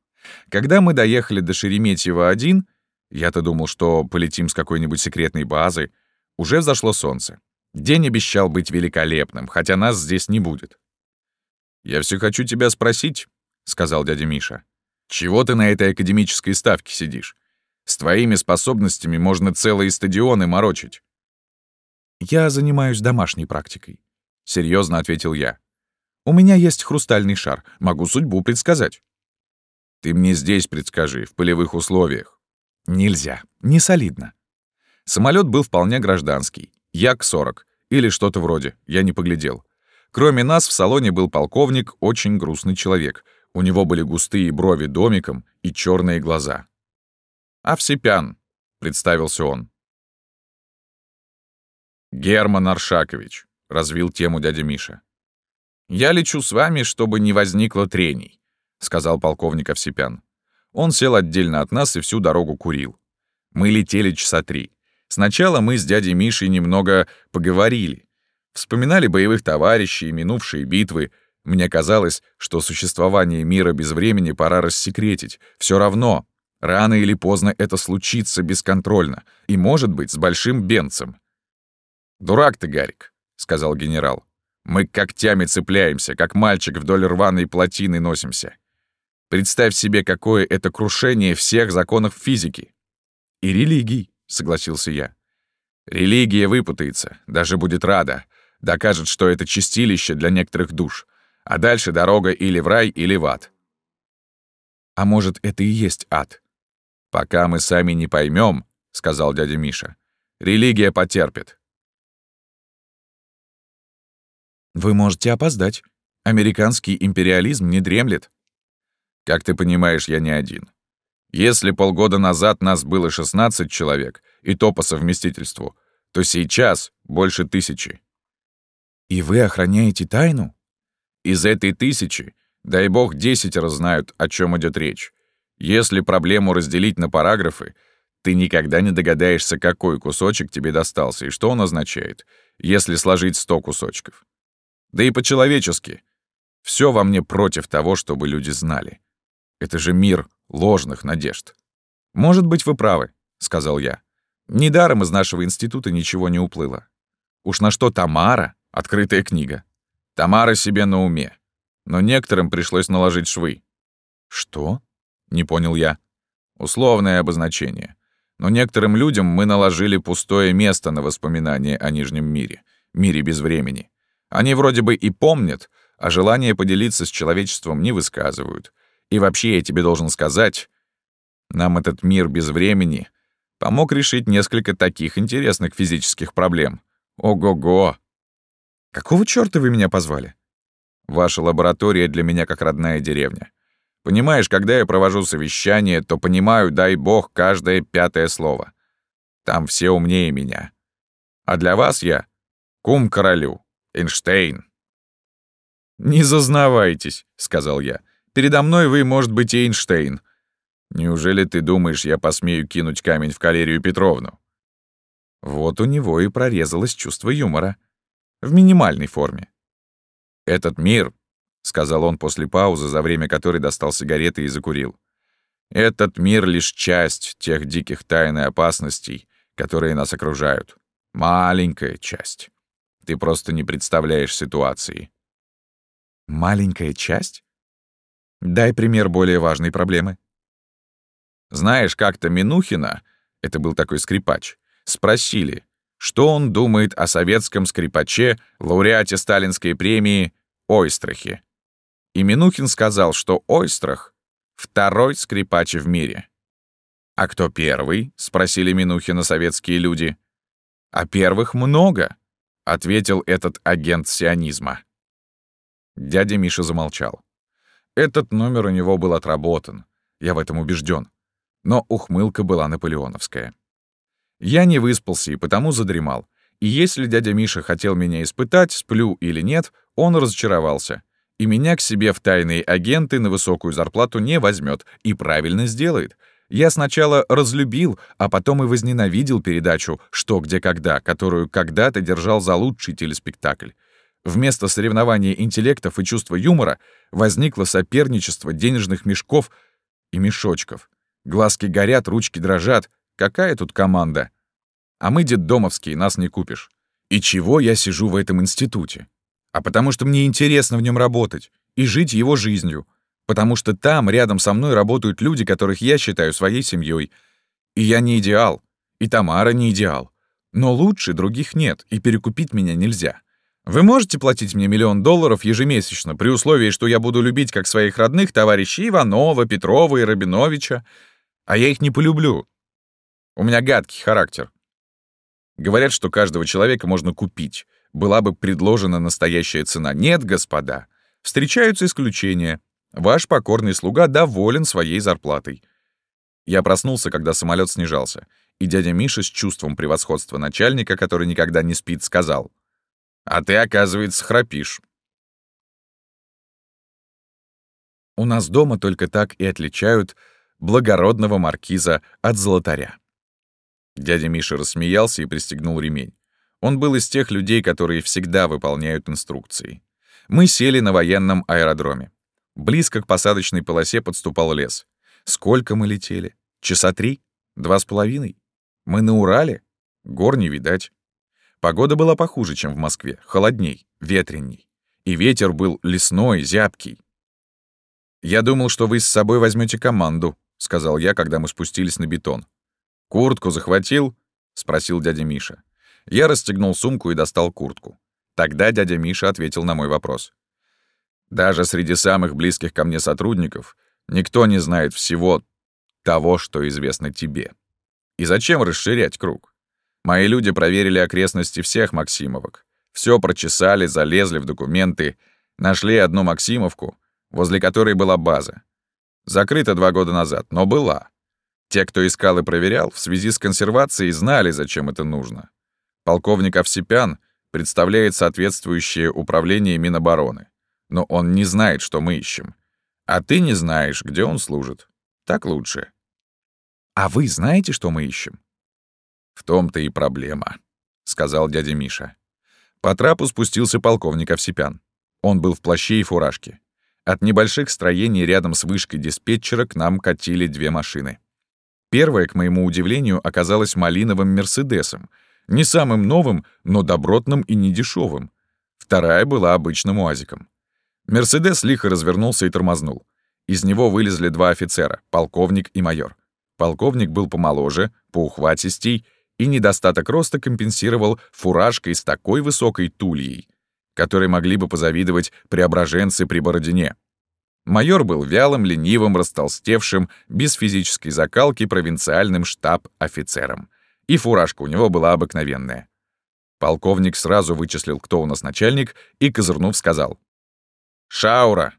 Когда мы доехали до Шереметьево-1, я-то думал, что полетим с какой-нибудь секретной базы, уже взошло солнце. День обещал быть великолепным, хотя нас здесь не будет. «Я все хочу тебя спросить», — сказал дядя Миша. «Чего ты на этой академической ставке сидишь? С твоими способностями можно целые стадионы морочить». «Я занимаюсь домашней практикой», — серьезно ответил я. «У меня есть хрустальный шар, могу судьбу предсказать». «Ты мне здесь предскажи, в полевых условиях». «Нельзя, не солидно». Самолет был вполне гражданский, Як-40 или что-то вроде, я не поглядел. Кроме нас в салоне был полковник, очень грустный человек. У него были густые брови домиком и черные глаза. «Овсепян», — представился он. «Герман Аршакович», — развил тему дядя Миша. «Я лечу с вами, чтобы не возникло трений», — сказал полковник Овсепян. Он сел отдельно от нас и всю дорогу курил. Мы летели часа три. Сначала мы с дядей Мишей немного поговорили. Вспоминали боевых товарищей, минувшие битвы. Мне казалось, что существование мира без времени пора рассекретить. Все равно, Рано или поздно это случится бесконтрольно, и, может быть, с большим бенцем. «Дурак ты, Гарик», — сказал генерал. «Мы когтями цепляемся, как мальчик вдоль рваной плотины носимся. Представь себе, какое это крушение всех законов физики». «И религий», — согласился я. «Религия выпутается, даже будет рада, докажет, что это чистилище для некоторых душ. А дальше дорога или в рай, или в ад. А может, это и есть ад? Пока мы сами не поймем, сказал дядя Миша, религия потерпит. Вы можете опоздать. Американский империализм не дремлет. Как ты понимаешь, я не один. Если полгода назад нас было 16 человек, и то по совместительству, то сейчас больше тысячи. И вы охраняете тайну? Из этой тысячи, дай бог, десятеро знают, о чем идет речь. Если проблему разделить на параграфы, ты никогда не догадаешься, какой кусочек тебе достался и что он означает, если сложить сто кусочков. Да и по-человечески. Все во мне против того, чтобы люди знали. Это же мир ложных надежд. «Может быть, вы правы», — сказал я. «Недаром из нашего института ничего не уплыло. Уж на что Тамара — открытая книга. Тамара себе на уме. Но некоторым пришлось наложить швы». «Что?» — не понял я. «Условное обозначение. Но некоторым людям мы наложили пустое место на воспоминания о Нижнем мире, мире без времени. Они вроде бы и помнят, а желание поделиться с человечеством не высказывают. И вообще, я тебе должен сказать, нам этот мир без времени помог решить несколько таких интересных физических проблем. Ого-го! Какого чёрта вы меня позвали? Ваша лаборатория для меня как родная деревня. Понимаешь, когда я провожу совещание, то понимаю, дай бог, каждое пятое слово. Там все умнее меня. А для вас я кум королю, Эйнштейн. «Не зазнавайтесь», — сказал я. Передо мной вы, может быть, Эйнштейн. Неужели ты думаешь, я посмею кинуть камень в Калерию Петровну?» Вот у него и прорезалось чувство юмора. В минимальной форме. «Этот мир», — сказал он после паузы, за время которой достал сигареты и закурил, «этот мир — лишь часть тех диких тайн и опасностей, которые нас окружают. Маленькая часть. Ты просто не представляешь ситуации». «Маленькая часть?» Дай пример более важной проблемы. Знаешь, как-то Минухина, это был такой скрипач, спросили, что он думает о советском скрипаче, лауреате сталинской премии Ойстрахе. И Минухин сказал, что Ойстрах — второй скрипач в мире. «А кто первый?» — спросили Минухина советские люди. «А первых много», — ответил этот агент сионизма. Дядя Миша замолчал. Этот номер у него был отработан, я в этом убежден. Но ухмылка была наполеоновская. Я не выспался и потому задремал. И если дядя Миша хотел меня испытать, сплю или нет, он разочаровался. И меня к себе в тайные агенты на высокую зарплату не возьмет и правильно сделает. Я сначала разлюбил, а потом и возненавидел передачу «Что, где, когда», которую когда-то держал за лучший телеспектакль. Вместо соревнования интеллектов и чувства юмора возникло соперничество денежных мешков и мешочков. Глазки горят, ручки дрожат. Какая тут команда? А мы, детдомовские, нас не купишь. И чего я сижу в этом институте? А потому что мне интересно в нем работать и жить его жизнью. Потому что там, рядом со мной, работают люди, которых я считаю своей семьей. И я не идеал. И Тамара не идеал. Но лучше других нет, и перекупить меня нельзя. Вы можете платить мне миллион долларов ежемесячно, при условии, что я буду любить как своих родных товарищей Иванова, Петрова и Рабиновича, а я их не полюблю. У меня гадкий характер. Говорят, что каждого человека можно купить. Была бы предложена настоящая цена. Нет, господа. Встречаются исключения. Ваш покорный слуга доволен своей зарплатой. Я проснулся, когда самолет снижался, и дядя Миша с чувством превосходства начальника, который никогда не спит, сказал — а ты, оказывается, храпишь. У нас дома только так и отличают благородного маркиза от золотаря. Дядя Миша рассмеялся и пристегнул ремень. Он был из тех людей, которые всегда выполняют инструкции. Мы сели на военном аэродроме. Близко к посадочной полосе подступал лес. Сколько мы летели? Часа три? Два с половиной? Мы на Урале? Гор не видать. Погода была похуже, чем в Москве, холодней, ветренней. И ветер был лесной, зябкий. «Я думал, что вы с собой возьмете команду», — сказал я, когда мы спустились на бетон. «Куртку захватил?» — спросил дядя Миша. Я расстегнул сумку и достал куртку. Тогда дядя Миша ответил на мой вопрос. Даже среди самых близких ко мне сотрудников никто не знает всего того, что известно тебе. И зачем расширять круг? Мои люди проверили окрестности всех Максимовок. Все прочесали, залезли в документы, нашли одну Максимовку, возле которой была база. Закрыта два года назад, но была. Те, кто искал и проверял, в связи с консервацией знали, зачем это нужно. Полковник Овсепян представляет соответствующее управление Минобороны. Но он не знает, что мы ищем. А ты не знаешь, где он служит. Так лучше. А вы знаете, что мы ищем? В том-то и проблема, сказал дядя Миша. По трапу спустился полковник Овсепян. Он был в плаще и фуражке. От небольших строений рядом с вышкой диспетчера к нам катили две машины. Первая, к моему удивлению, оказалась малиновым «Мерседесом», не самым новым, но добротным и недешевым. Вторая была обычным УАЗиком. «Мерседес» лихо развернулся и тормознул. Из него вылезли два офицера — полковник и майор. Полковник был помоложе, поухватистей, и недостаток роста компенсировал фуражкой с такой высокой тульей, которой могли бы позавидовать преображенцы при Бородине. Майор был вялым, ленивым, растолстевшим, без физической закалки провинциальным штаб-офицером. И фуражка у него была обыкновенная. Полковник сразу вычислил, кто у нас начальник, и, козырнув, сказал. «Шаура!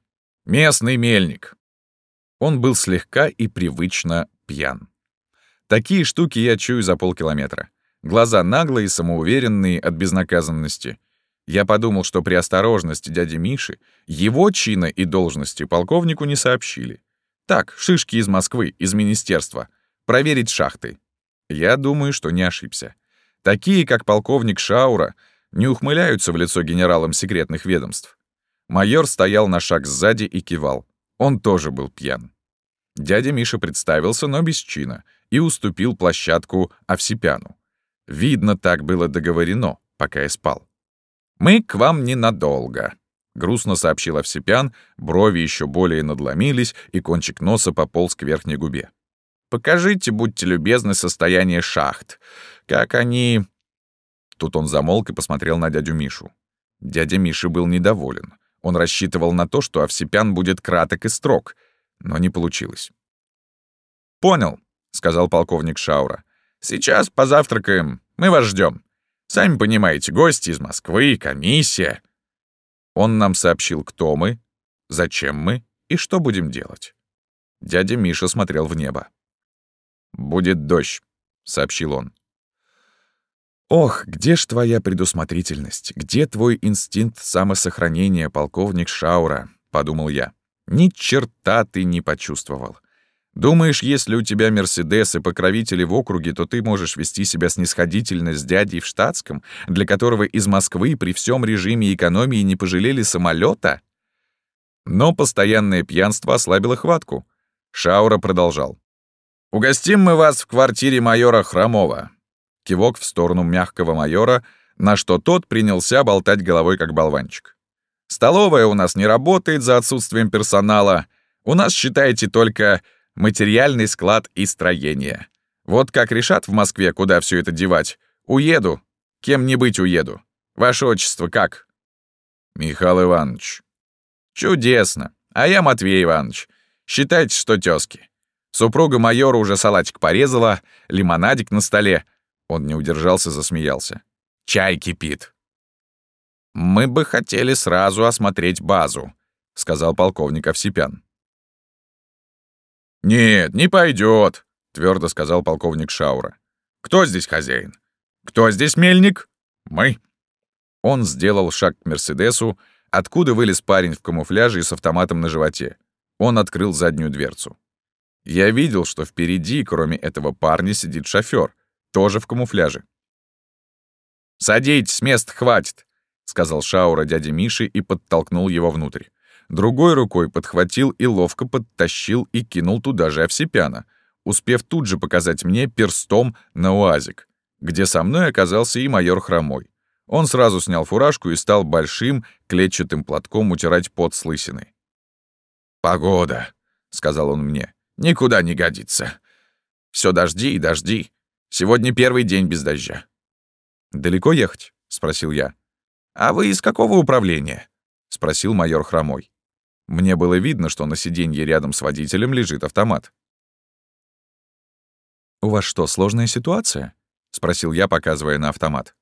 Местный мельник!» Он был слегка и привычно пьян. Такие штуки я чую за полкилометра. Глаза наглые, самоуверенные от безнаказанности — я подумал, что при осторожности дяди Миши его чина и должности полковнику не сообщили. Так, шишки из Москвы, из министерства. Проверить шахты. Я думаю, что не ошибся. Такие, как полковник Шаура, не ухмыляются в лицо генералам секретных ведомств. Майор стоял на шаг сзади и кивал. Он тоже был пьян. Дядя Миша представился, но без чина, и уступил площадку Овсипяну. Видно, так было договорено, пока я спал. «Мы к вам ненадолго», — грустно сообщил Овсепян, брови еще более надломились, и кончик носа пополз к верхней губе. «Покажите, будьте любезны, состояние шахт. Как они...» Тут он замолк и посмотрел на дядю Мишу. Дядя Миша был недоволен. Он рассчитывал на то, что Овсепян будет краток и строг, но не получилось. «Понял», — сказал полковник Шаура. «Сейчас позавтракаем. Мы вас ждем. Сами понимаете, гости из Москвы, комиссия. Он нам сообщил, кто мы, зачем мы и что будем делать. Дядя Миша смотрел в небо. «Будет дождь», — сообщил он. «Ох, где ж твоя предусмотрительность? Где твой инстинкт самосохранения, полковник Шаура?» — подумал я. «Ни черта ты не почувствовал. Думаешь, если у тебя Мерседес и покровители в округе, то ты можешь вести себя снисходительно с дядей в штатском, для которого из Москвы при всем режиме экономии не пожалели самолета? Но постоянное пьянство ослабило хватку. Шаура продолжал. «Угостим мы вас в квартире майора Хромова». Кивок в сторону мягкого майора, на что тот принялся болтать головой как болванчик. «Столовая у нас не работает за отсутствием персонала. У нас, считайте, только материальный склад и строение. Вот как решат в Москве, куда все это девать, уеду. Кем-нибудь уеду. Ваше отчество как? Михаил Иванович. Чудесно. А я Матвей Иванович. Считайте, что тёзки. Супруга майора уже салатик порезала, лимонадик на столе. Он не удержался, засмеялся. Чай кипит. «Мы бы хотели сразу осмотреть базу», — сказал полковник Овсипян. «Нет, не пойдет», — твердо сказал полковник Шаура. «Кто здесь хозяин? Кто здесь мельник? Мы». Он сделал шаг к Мерседесу, откуда вылез парень в камуфляже и с автоматом на животе. Он открыл заднюю дверцу. Я видел, что впереди, кроме этого парня, сидит шофер, тоже в камуфляже. «Садитесь, мест хватит», — сказал Шаура дяде Мише и подтолкнул его внутрь. Другой рукой подхватил и ловко подтащил и кинул туда же Овсепяна, успев тут же показать мне перстом на уазик, где со мной оказался и майор Хромой. Он сразу снял фуражку и стал большим клетчатым платком утирать пот с лысиной. «Погода», — сказал он мне, — «никуда не годится. Все дожди и дожди. Сегодня первый день без дождя». «Далеко ехать?» — спросил я. «А вы из какого управления?» — спросил майор Хромой. Мне было видно, что на сиденье рядом с водителем лежит автомат. «У вас что, сложная ситуация?» — спросил я, показывая на автомат.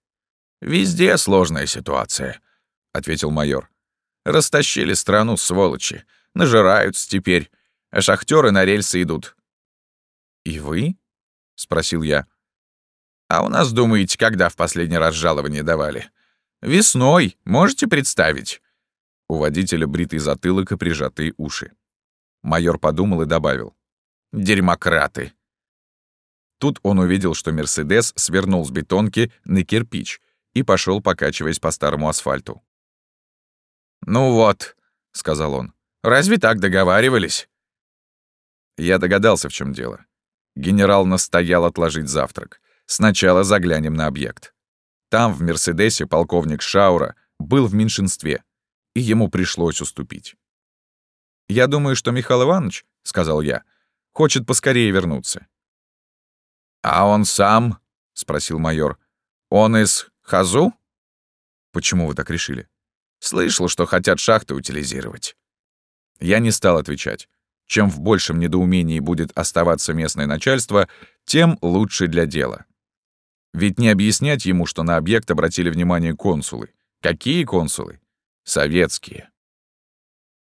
«Везде сложная ситуация», — ответил майор. «Растащили страну, сволочи. Нажираются теперь, а шахтеры на рельсы идут». «И вы?» — спросил я. «А у нас, думаете, когда в последний раз жалование давали? Весной, можете представить?» У водителя бритый затылок и прижатые уши. Майор подумал и добавил. «Дерьмократы!» Тут он увидел, что «Мерседес» свернул с бетонки на кирпич и пошел, покачиваясь по старому асфальту. «Ну вот», — сказал он, — «разве так договаривались?» Я догадался, в чем дело. Генерал настоял отложить завтрак. Сначала заглянем на объект. Там, в «Мерседесе», полковник Шаура был в меньшинстве, и ему пришлось уступить. «Я думаю, что Михаил Иванович, — сказал я, — хочет поскорее вернуться». «А он сам?» — спросил майор. «Он из Хазу?» «Почему вы так решили?» «Слышал, что хотят шахты утилизировать». Я не стал отвечать. Чем в большем недоумении будет оставаться местное начальство, тем лучше для дела. Ведь не объяснять ему, что на объект обратили внимание консулы. Какие консулы? Советские.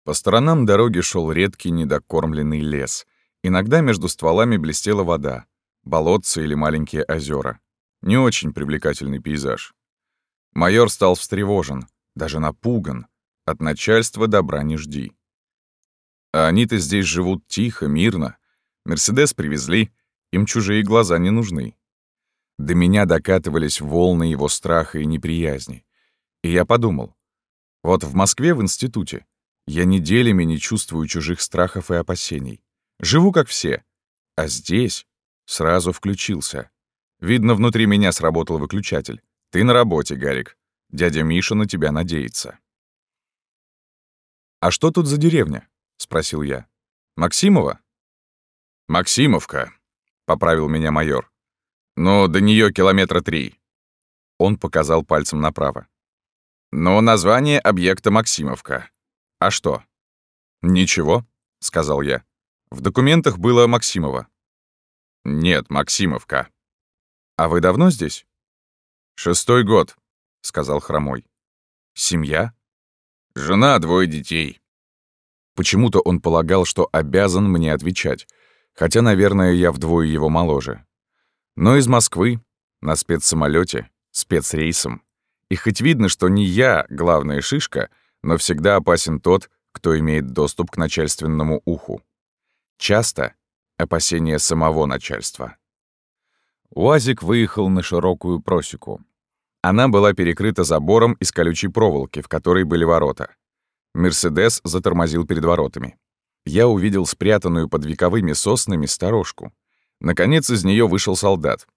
По сторонам дороги шел редкий недокормленный лес. Иногда между стволами блестела вода, болотца или маленькие озера. Не очень привлекательный пейзаж. Майор стал встревожен, даже напуган. От начальства добра не жди. А они-то здесь живут тихо, мирно. Мерседес привезли, им чужие глаза не нужны. До меня докатывались волны его страха и неприязни. И я подумал, вот в Москве в институте я неделями не чувствую чужих страхов и опасений. Живу как все. А здесь сразу включился. Видно, внутри меня сработал выключатель. Ты на работе, Гарик. Дядя Миша на тебя надеется. «А что тут за деревня?» — спросил я. «Максимова?» «Максимовка», — поправил меня майор. «Но до нее километра три». Он показал пальцем направо. «Но название объекта Максимовка. А что?» «Ничего», — сказал я. «В документах было Максимова». «Нет, Максимовка». «А вы давно здесь?» «Шестой год», — сказал Хромой. «Семья?» «Жена, двое детей». Почему-то он полагал, что обязан мне отвечать, хотя, наверное, я вдвое его моложе. Но из Москвы, на спецсамолете, спецрейсом. И хоть видно, что не я главная шишка, но всегда опасен тот, кто имеет доступ к начальственному уху. Часто опасение самого начальства. УАЗик выехал на широкую просеку. Она была перекрыта забором из колючей проволоки, в которой были ворота. Мерседес затормозил перед воротами. Я увидел спрятанную под вековыми соснами сторожку. Наконец из нее вышел солдат.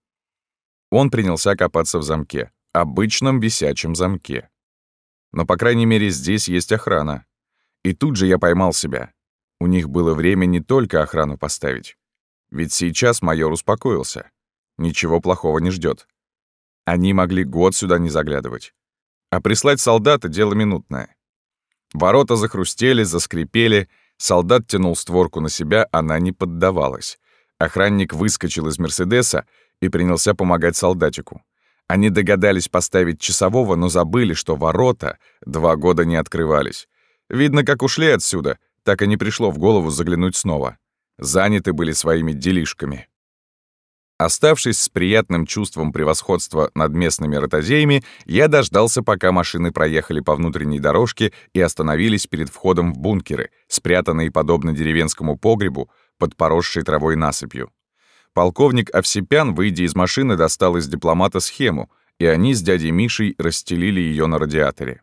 Он принялся копаться в замке, обычном висячем замке. Но, по крайней мере, здесь есть охрана. И тут же я поймал себя. У них было время не только охрану поставить. Ведь сейчас майор успокоился. Ничего плохого не ждет. Они могли год сюда не заглядывать. А прислать солдата — дело минутное. Ворота захрустели, заскрипели, солдат тянул створку на себя, она не поддавалась. Охранник выскочил из «Мерседеса» и принялся помогать солдатику. Они догадались поставить часового, но забыли, что ворота два года не открывались. Видно, как ушли отсюда, так и не пришло в голову заглянуть снова. Заняты были своими делишками. Оставшись с приятным чувством превосходства над местными ротозеями, я дождался, пока машины проехали по внутренней дорожке и остановились перед входом в бункеры, спрятанные, подобно деревенскому погребу, под поросшей травой насыпью. Полковник Овсепян, выйдя из машины, достал из дипломата схему, и они с дядей Мишей расстелили ее на радиаторе.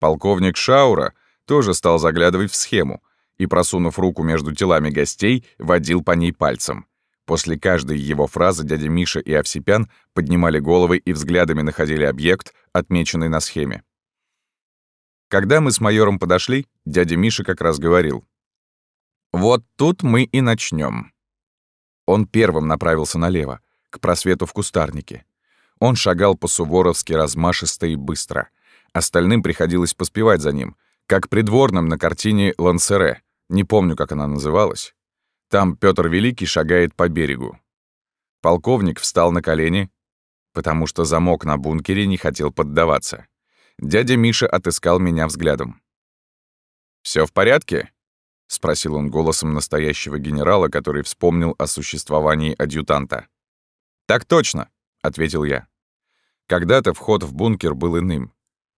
Полковник Шаура тоже стал заглядывать в схему и, просунув руку между телами гостей, водил по ней пальцем — После каждой его фразы дядя Миша и Овсепян поднимали головы и взглядами находили объект, отмеченный на схеме. Когда мы с майором подошли, дядя Миша как раз говорил. «Вот тут мы и начнем. Он первым направился налево, к просвету в кустарнике. Он шагал по-суворовски размашисто и быстро. Остальным приходилось поспевать за ним. Как придворным на картине «Лансере», не помню, как она называлась. Там Петр Великий шагает по берегу. Полковник встал на колени, потому что замок на бункере не хотел поддаваться. Дядя Миша отыскал меня взглядом. Все в порядке?» — спросил он голосом настоящего генерала, который вспомнил о существовании адъютанта. «Так точно», — ответил я. Когда-то вход в бункер был иным.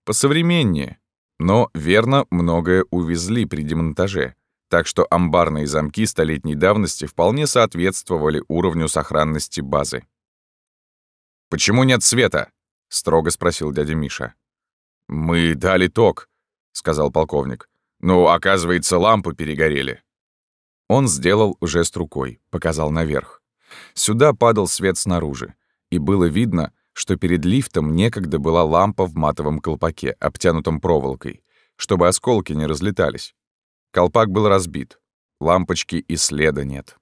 Посовременнее. Но, верно, многое увезли при демонтаже. Так что амбарные замки столетней давности вполне соответствовали уровню сохранности базы. «Почему нет света?» — строго спросил дядя Миша. «Мы дали ток», — сказал полковник. «Ну, оказывается, лампы перегорели». Он сделал жест рукой, показал наверх. Сюда падал свет снаружи, и было видно, что перед лифтом некогда была лампа в матовом колпаке, обтянутом проволокой, чтобы осколки не разлетались. Колпак был разбит, лампочки и следа нет.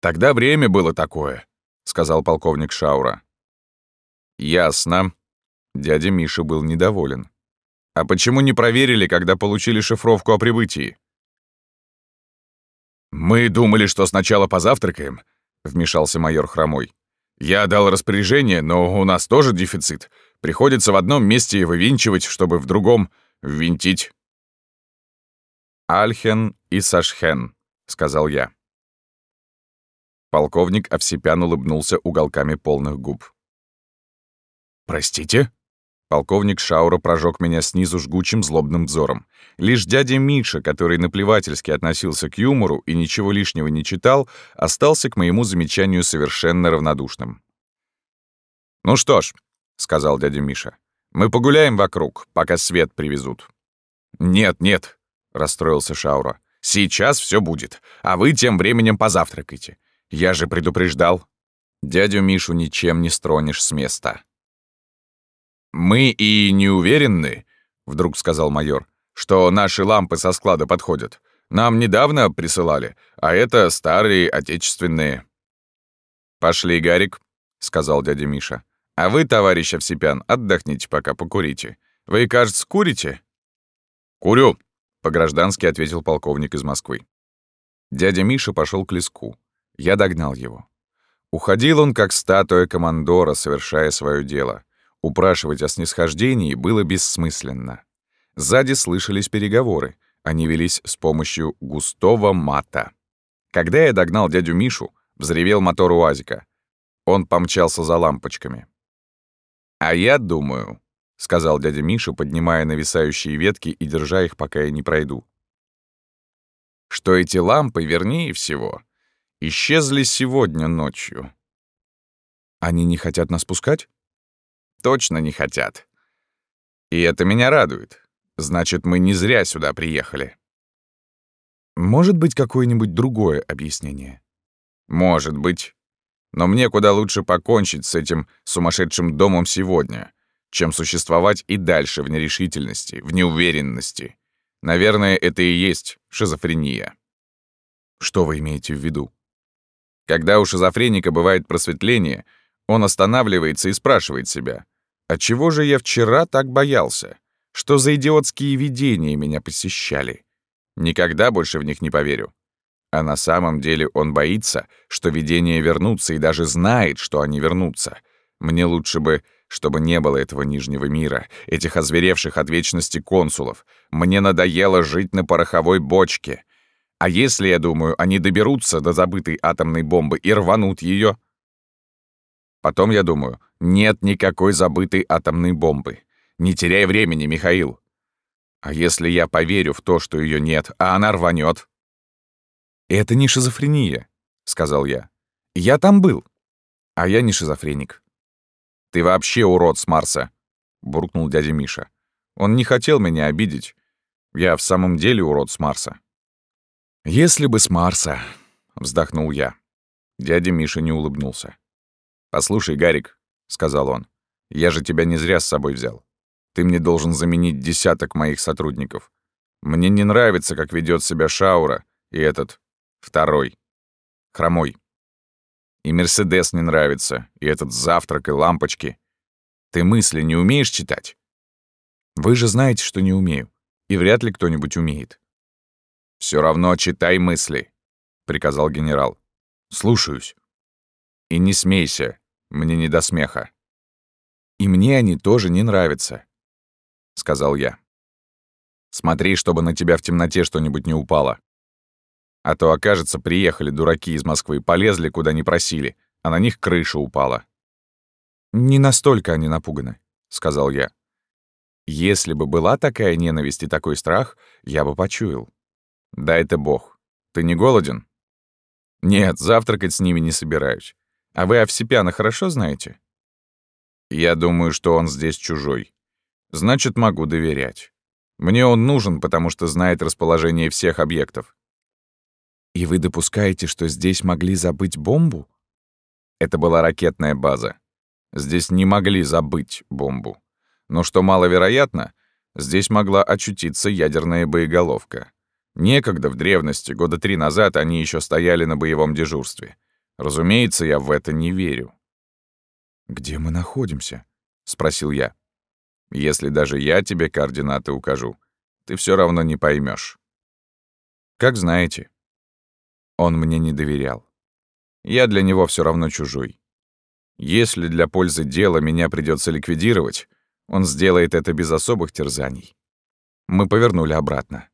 «Тогда время было такое», — сказал полковник Шаура. «Ясно». Дядя Миша был недоволен. «А почему не проверили, когда получили шифровку о прибытии?» «Мы думали, что сначала позавтракаем», — вмешался майор Хромой. «Я дал распоряжение, но у нас тоже дефицит. Приходится в одном месте вывинчивать, чтобы в другом ввинтить». «Альхен и Сашхен», — сказал я. Полковник Овсепян улыбнулся уголками полных губ. «Простите?» Полковник Шаура прожег меня снизу жгучим злобным взором. Лишь дядя Миша, который наплевательски относился к юмору и ничего лишнего не читал, остался к моему замечанию совершенно равнодушным. «Ну что ж», — сказал дядя Миша, — «мы погуляем вокруг, пока свет привезут». «Нет, нет», — расстроился Шаура, — «сейчас все будет, а вы тем временем позавтракайте. Я же предупреждал». Дядю Мишу ничем не стронешь с места. «Мы и не уверены», — вдруг сказал майор, «что наши лампы со склада подходят. Нам недавно присылали, а это старые отечественные». «Пошли, Гарик», — сказал дядя Миша. «А вы, товарищ Овсепян, отдохните пока, покурите. Вы, кажется, курите?» «Курю», — по-граждански ответил полковник из Москвы. Дядя Миша пошел к леску. Я догнал его. Уходил он, как статуя командора, совершая свое дело — Упрашивать о снисхождении было бессмысленно. Сзади слышались переговоры. Они велись с помощью густого мата. Когда я догнал дядю Мишу, взревел мотор УАЗика. Он помчался за лампочками. «А я думаю», — сказал дядя Миша, поднимая нависающие ветки и держа их, пока я не пройду, «что эти лампы, вернее всего, исчезли сегодня ночью». «Они не хотят нас пускать?» Точно не хотят. И это меня радует. Значит, мы не зря сюда приехали. Может быть, какое-нибудь другое объяснение? Может быть. Но мне куда лучше покончить с этим сумасшедшим домом сегодня, чем существовать и дальше в нерешительности, в неуверенности. Наверное, это и есть шизофрения. Что вы имеете в виду? Когда у шизофреника бывает просветление, он останавливается и спрашивает себя, Отчего же я вчера так боялся? Что за идиотские видения меня посещали? Никогда больше в них не поверю. А на самом деле он боится, что видения вернутся и даже знает, что они вернутся. Мне лучше бы, чтобы не было этого нижнего мира, этих озверевших от вечности консулов. Мне надоело жить на пороховой бочке. А если, я думаю, они доберутся до забытой атомной бомбы и рванут ее, Потом я думаю, нет никакой забытой атомной бомбы. Не теряй времени, Михаил. А если я поверю в то, что ее нет, а она рванет? «Это не шизофрения», — сказал я. «Я там был, а я не шизофреник». «Ты вообще урод с Марса», — буркнул дядя Миша. «Он не хотел меня обидеть. Я в самом деле урод с Марса». «Если бы с Марса», — вздохнул я. Дядя Миша не улыбнулся. «Послушай, Гарик», — сказал он, — «я же тебя не зря с собой взял. Ты мне должен заменить десяток моих сотрудников. Мне не нравится, как ведет себя Шаура и этот второй, хромой. И Мерседес не нравится, и этот завтрак, и лампочки. Ты мысли не умеешь читать? Вы же знаете, что не умею. И вряд ли кто-нибудь умеет. Все равно читай мысли», — приказал генерал. «Слушаюсь». «И не смейся, мне не до смеха». «И мне они тоже не нравятся», — сказал я. «Смотри, чтобы на тебя в темноте что-нибудь не упало. А то, окажется, приехали дураки из Москвы, полезли, куда не просили, а на них крыша упала». «Не настолько они напуганы», — сказал я. «Если бы была такая ненависть и такой страх, я бы почуял. Дай-то бог. Ты не голоден?» «Нет, завтракать с ними не собираюсь. А вы Овсепяна хорошо знаете?» «Я думаю, что он здесь чужой. Значит, могу доверять. Мне он нужен, потому что знает расположение всех объектов». «И вы допускаете, что здесь могли забыть бомбу?» Это была ракетная база. Здесь не могли забыть бомбу. Но что маловероятно, здесь могла очутиться ядерная боеголовка. Некогда в древности, года три назад, они еще стояли на боевом дежурстве. Разумеется, я в это не верю. «Где мы находимся?» — спросил я. «Если даже я тебе координаты укажу, ты все равно не поймешь. «Как знаете». Он мне не доверял. Я для него все равно чужой. Если для пользы дела меня придется ликвидировать, он сделает это без особых терзаний. Мы повернули обратно.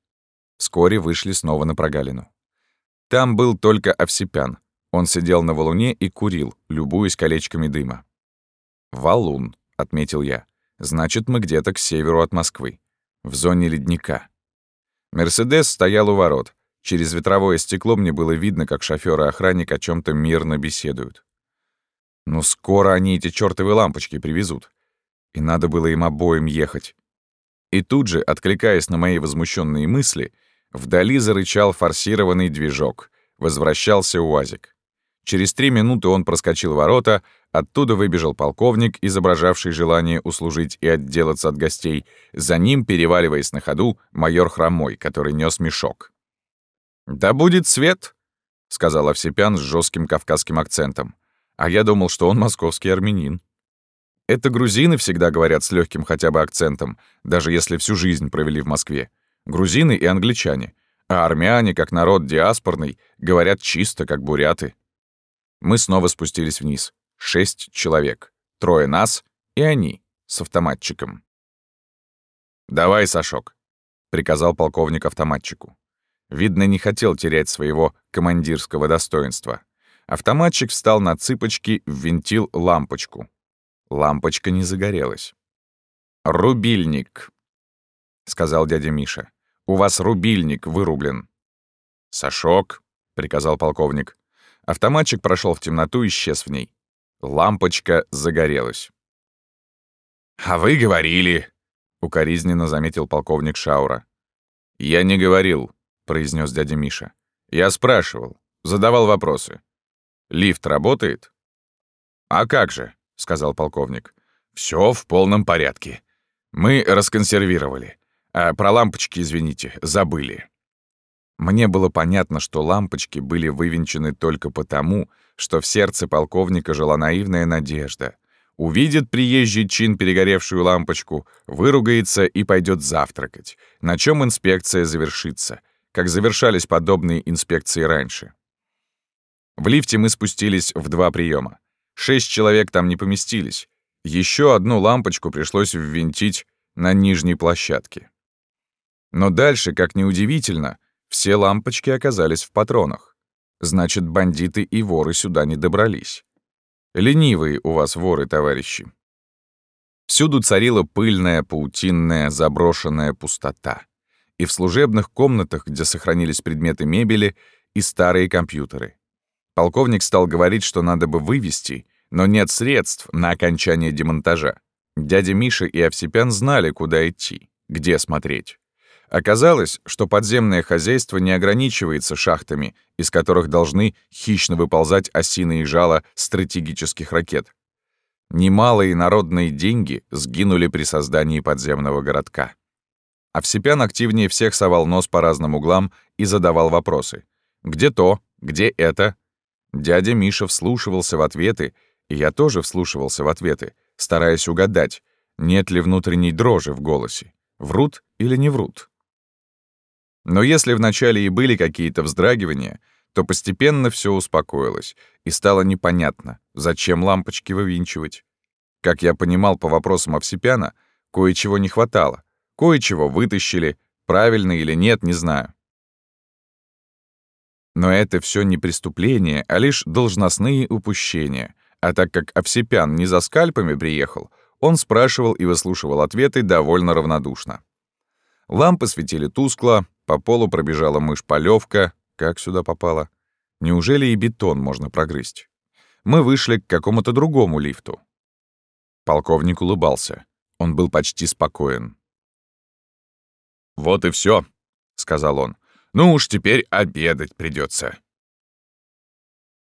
Вскоре вышли снова на прогалину. Там был только Овсепян. Он сидел на валуне и курил, любуясь колечками дыма. «Валун», — отметил я. «Значит, мы где-то к северу от Москвы. В зоне ледника». Мерседес стоял у ворот. Через ветровое стекло мне было видно, как шофёр и охранник о чем то мирно беседуют. Ну, скоро они эти чёртовы лампочки привезут. И надо было им обоим ехать. И тут же, откликаясь на мои возмущенные мысли, Вдали зарычал форсированный движок. Возвращался УАЗик. Через три минуты он проскочил ворота, оттуда выбежал полковник, изображавший желание услужить и отделаться от гостей. За ним, переваливаясь на ходу, майор Хромой, который нес мешок. «Да будет свет!» — сказал Овсепян с жестким кавказским акцентом. А я думал, что он московский армянин. Это грузины всегда говорят с легким хотя бы акцентом, даже если всю жизнь провели в Москве грузины и англичане, а армяне, как народ диаспорный, говорят чисто, как буряты. Мы снова спустились вниз. Шесть человек. Трое нас и они с автоматчиком. «Давай, Сашок», — приказал полковник автоматчику. Видно, не хотел терять своего командирского достоинства. Автоматчик встал на цыпочки, ввинтил лампочку. Лампочка не загорелась. «Рубильник», — сказал дядя Миша. «У вас рубильник вырублен». «Сашок», — приказал полковник. Автоматчик прошел в темноту и исчез в ней. Лампочка загорелась. «А вы говорили», — укоризненно заметил полковник Шаура. «Я не говорил», — произнес дядя Миша. «Я спрашивал, задавал вопросы. Лифт работает?» «А как же», — сказал полковник. Все в полном порядке. Мы расконсервировали. А про лампочки, извините, забыли. Мне было понятно, что лампочки были вывинчены только потому, что в сердце полковника жила наивная надежда. Увидит приезжий чин перегоревшую лампочку, выругается и пойдет завтракать, на чем инспекция завершится, как завершались подобные инспекции раньше. В лифте мы спустились в два приема. Шесть человек там не поместились. Еще одну лампочку пришлось ввинтить на нижней площадке. Но дальше, как ни удивительно, все лампочки оказались в патронах. Значит, бандиты и воры сюда не добрались. Ленивые у вас воры, товарищи. Всюду царила пыльная, паутинная, заброшенная пустота. И в служебных комнатах, где сохранились предметы мебели, и старые компьютеры. Полковник стал говорить, что надо бы вывести, но нет средств на окончание демонтажа. Дядя Миша и Овсепян знали, куда идти, где смотреть. Оказалось, что подземное хозяйство не ограничивается шахтами, из которых должны хищно выползать осиные жало стратегических ракет. Немалые народные деньги сгинули при создании подземного городка. Овсепян активнее всех совал нос по разным углам и задавал вопросы. «Где то? Где это?» Дядя Миша вслушивался в ответы, и я тоже вслушивался в ответы, стараясь угадать, нет ли внутренней дрожи в голосе. Врут или не врут? Но если вначале и были какие-то вздрагивания, то постепенно все успокоилось, и стало непонятно, зачем лампочки вывинчивать. Как я понимал по вопросам Овсепяна, кое-чего не хватало, кое-чего вытащили, правильно или нет, не знаю. Но это все не преступление, а лишь должностные упущения. А так как Овсепян не за скальпами приехал, он спрашивал и выслушивал ответы довольно равнодушно. Лампы светили тускло, по полу пробежала мышь-полевка. Как сюда попала? Неужели и бетон можно прогрызть? Мы вышли к какому-то другому лифту. Полковник улыбался. Он был почти спокоен. «Вот и все, сказал он. «Ну уж теперь обедать придется.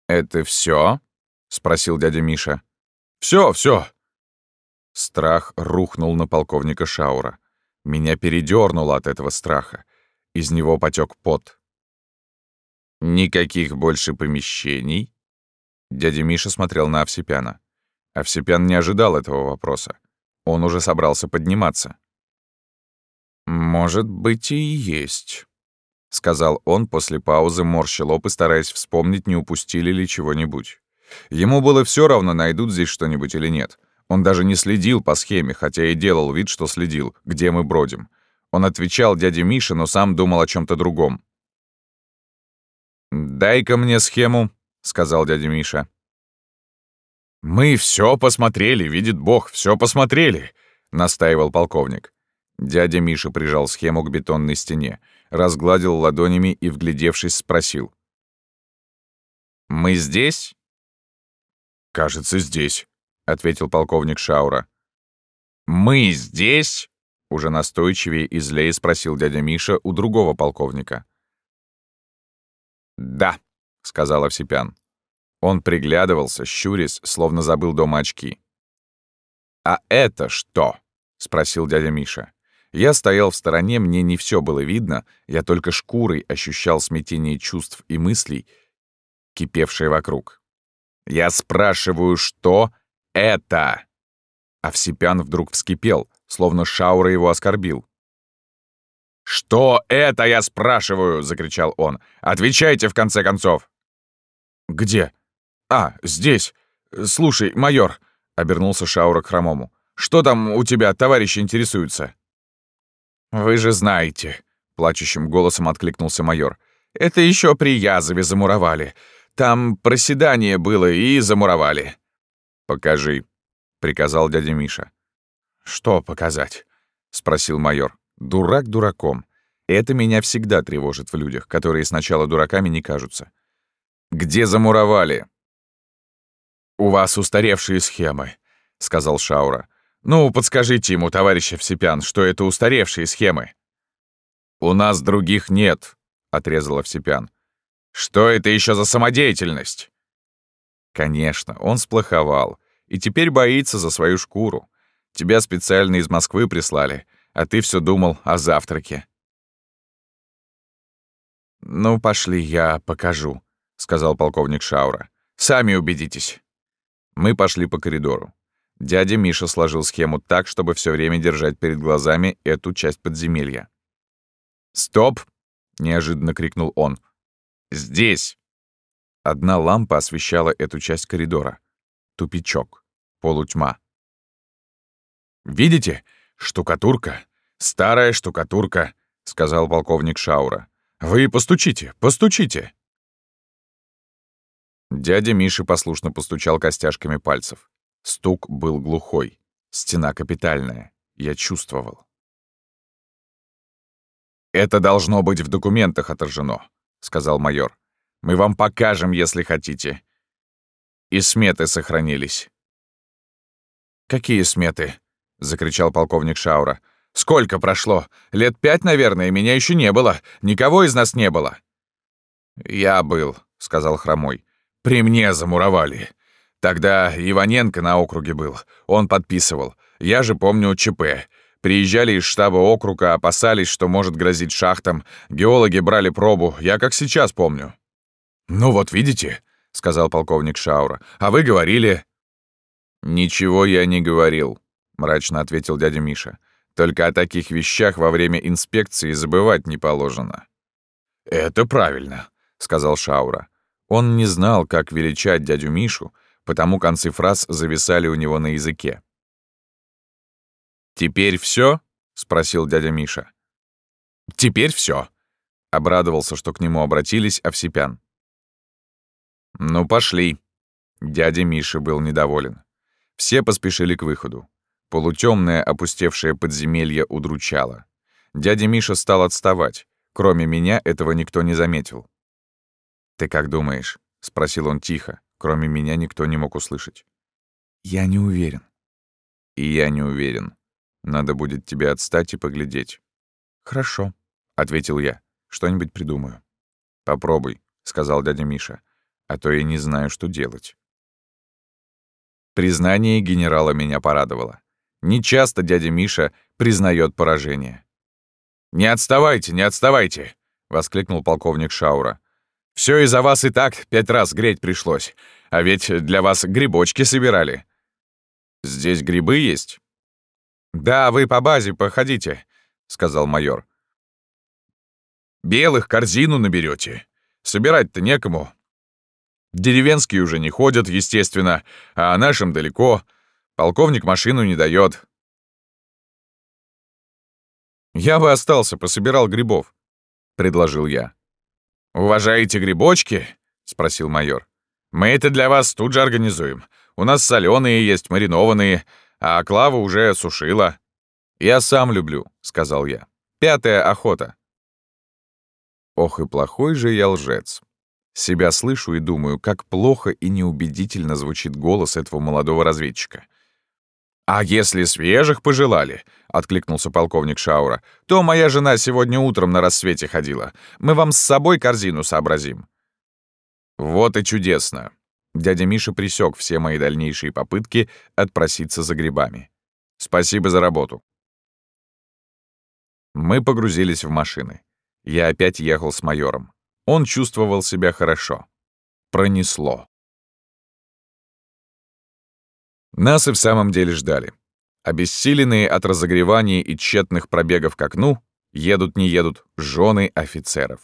«Это все? спросил дядя Миша. Все, все. Страх рухнул на полковника Шаура. Меня передернуло от этого страха. Из него потек пот. «Никаких больше помещений?» Дядя Миша смотрел на Овсепяна. Овсепян не ожидал этого вопроса. Он уже собрался подниматься. «Может быть, и есть», — сказал он после паузы, морща лоб и стараясь вспомнить, не упустили ли чего-нибудь. Ему было все равно, найдут здесь что-нибудь или нет. Он даже не следил по схеме, хотя и делал вид, что следил, где мы бродим. Он отвечал дяде Мише, но сам думал о чем то другом. «Дай-ка мне схему», — сказал дядя Миша. «Мы все посмотрели, видит Бог, все посмотрели», — настаивал полковник. Дядя Миша прижал схему к бетонной стене, разгладил ладонями и, вглядевшись, спросил. «Мы здесь?» «Кажется, здесь», — ответил полковник Шаура. «Мы здесь?» — уже настойчивее и злее спросил дядя Миша у другого полковника. «Да», — сказал Овсепян. Он приглядывался, щурясь, словно забыл дома очки. «А это что?» — спросил дядя Миша. Я стоял в стороне, мне не все было видно, я только шкурой ощущал смятение чувств и мыслей, кипевшие вокруг. «Я спрашиваю, что это?» Овсепян вдруг вскипел, словно Шаура его оскорбил. «Что это, я спрашиваю?» — закричал он. «Отвечайте, в конце концов!» «Где?» «А, здесь. Слушай, майор», — обернулся Шаура к Хромому. «Что там у тебя, товарищи интересуются?» «Вы же знаете», — плачущим голосом откликнулся майор. «Это еще при Язове замуровали. Там проседание было и замуровали». «Покажи», — приказал дядя Миша. «Что показать?» — спросил майор. «Дурак дураком. Это меня всегда тревожит в людях, которые сначала дураками не кажутся. Где замуровали?» «У вас устаревшие схемы», — сказал Шаура. «Ну, подскажите ему, товарищ Овсепян, что это устаревшие схемы». «У нас других нет», — отрезал Овсепян. «Что это еще за самодеятельность?» Конечно, он сплоховал и теперь боится за свою шкуру. Тебя специально из Москвы прислали, а ты все думал о завтраке. «Ну, пошли, я покажу», — сказал полковник Шаура. «Сами убедитесь». Мы пошли по коридору. Дядя Миша сложил схему так, чтобы все время держать перед глазами эту часть подземелья. «Стоп!» — неожиданно крикнул он. «Здесь!» Одна лампа освещала эту часть коридора. Тупичок. Полутьма. «Видите? Штукатурка. Старая штукатурка», — сказал полковник Шаура. «Вы постучите, постучите!» Дядя Миша послушно постучал костяшками пальцев. Стук был глухой. Стена капитальная. Я чувствовал. «Это должно быть в документах отражено», — сказал майор. «Мы вам покажем, если хотите». И сметы сохранились. «Какие сметы?» — закричал полковник Шаура. «Сколько прошло? Лет пять, наверное, меня еще не было. Никого из нас не было». «Я был», — сказал Хромой. При мне замуровали. Тогда Иваненко на округе был. Он подписывал. Я же помню ЧП. Приезжали из штаба округа, опасались, что может грозить шахтам. Геологи брали пробу. Я как сейчас помню. «Ну вот видите», — сказал полковник Шаура. «А вы говорили...» «Ничего я не говорил», — мрачно ответил дядя Миша. Только о таких вещах во время инспекции забывать не положено». «Это правильно», — сказал Шаура. Он не знал, как величать дядю Мишу, потому концы фраз зависали у него на языке. «Теперь все? спросил дядя Миша. «Теперь все, обрадовался, что к нему обратились Овсепян. «Ну, пошли». Дядя Миша был недоволен. Все поспешили к выходу. Полутемное, опустевшее подземелье удручало. Дядя Миша стал отставать. Кроме меня этого никто не заметил. «Ты как думаешь?» — спросил он тихо. Кроме меня никто не мог услышать. «Я не уверен». «И я не уверен. Надо будет тебе отстать и поглядеть». «Хорошо», — ответил я. «Что-нибудь придумаю». «Попробуй», — сказал дядя Миша. «А то я не знаю, что делать». Признание генерала меня порадовало. Нечасто дядя Миша признает поражение. «Не отставайте, не отставайте!» — воскликнул полковник Шаура. Все из-за вас и так пять раз греть пришлось. А ведь для вас грибочки собирали. Здесь грибы есть?» «Да, вы по базе походите», — сказал майор. «Белых корзину наберете. Собирать-то некому. Деревенские уже не ходят, естественно, а нашим далеко. Полковник машину не дает. «Я бы остался, пособирал грибов», — предложил я. «Уважаете грибочки?» — спросил майор. «Мы это для вас тут же организуем. У нас соленые есть, маринованные, а Клава уже сушила». «Я сам люблю», — сказал я. «Пятая охота». Ох и плохой же я лжец. Себя слышу и думаю, как плохо и неубедительно звучит голос этого молодого разведчика. «А если свежих пожелали?» — откликнулся полковник Шаура. «То моя жена сегодня утром на рассвете ходила. Мы вам с собой корзину сообразим». «Вот и чудесно!» Дядя Миша присек все мои дальнейшие попытки отпроситься за грибами. «Спасибо за работу». Мы погрузились в машины. Я опять ехал с майором. Он чувствовал себя хорошо. Пронесло. Нас и в самом деле ждали. Обессиленные от разогревания и тщетных пробегов к окну, едут не едут, жены офицеров.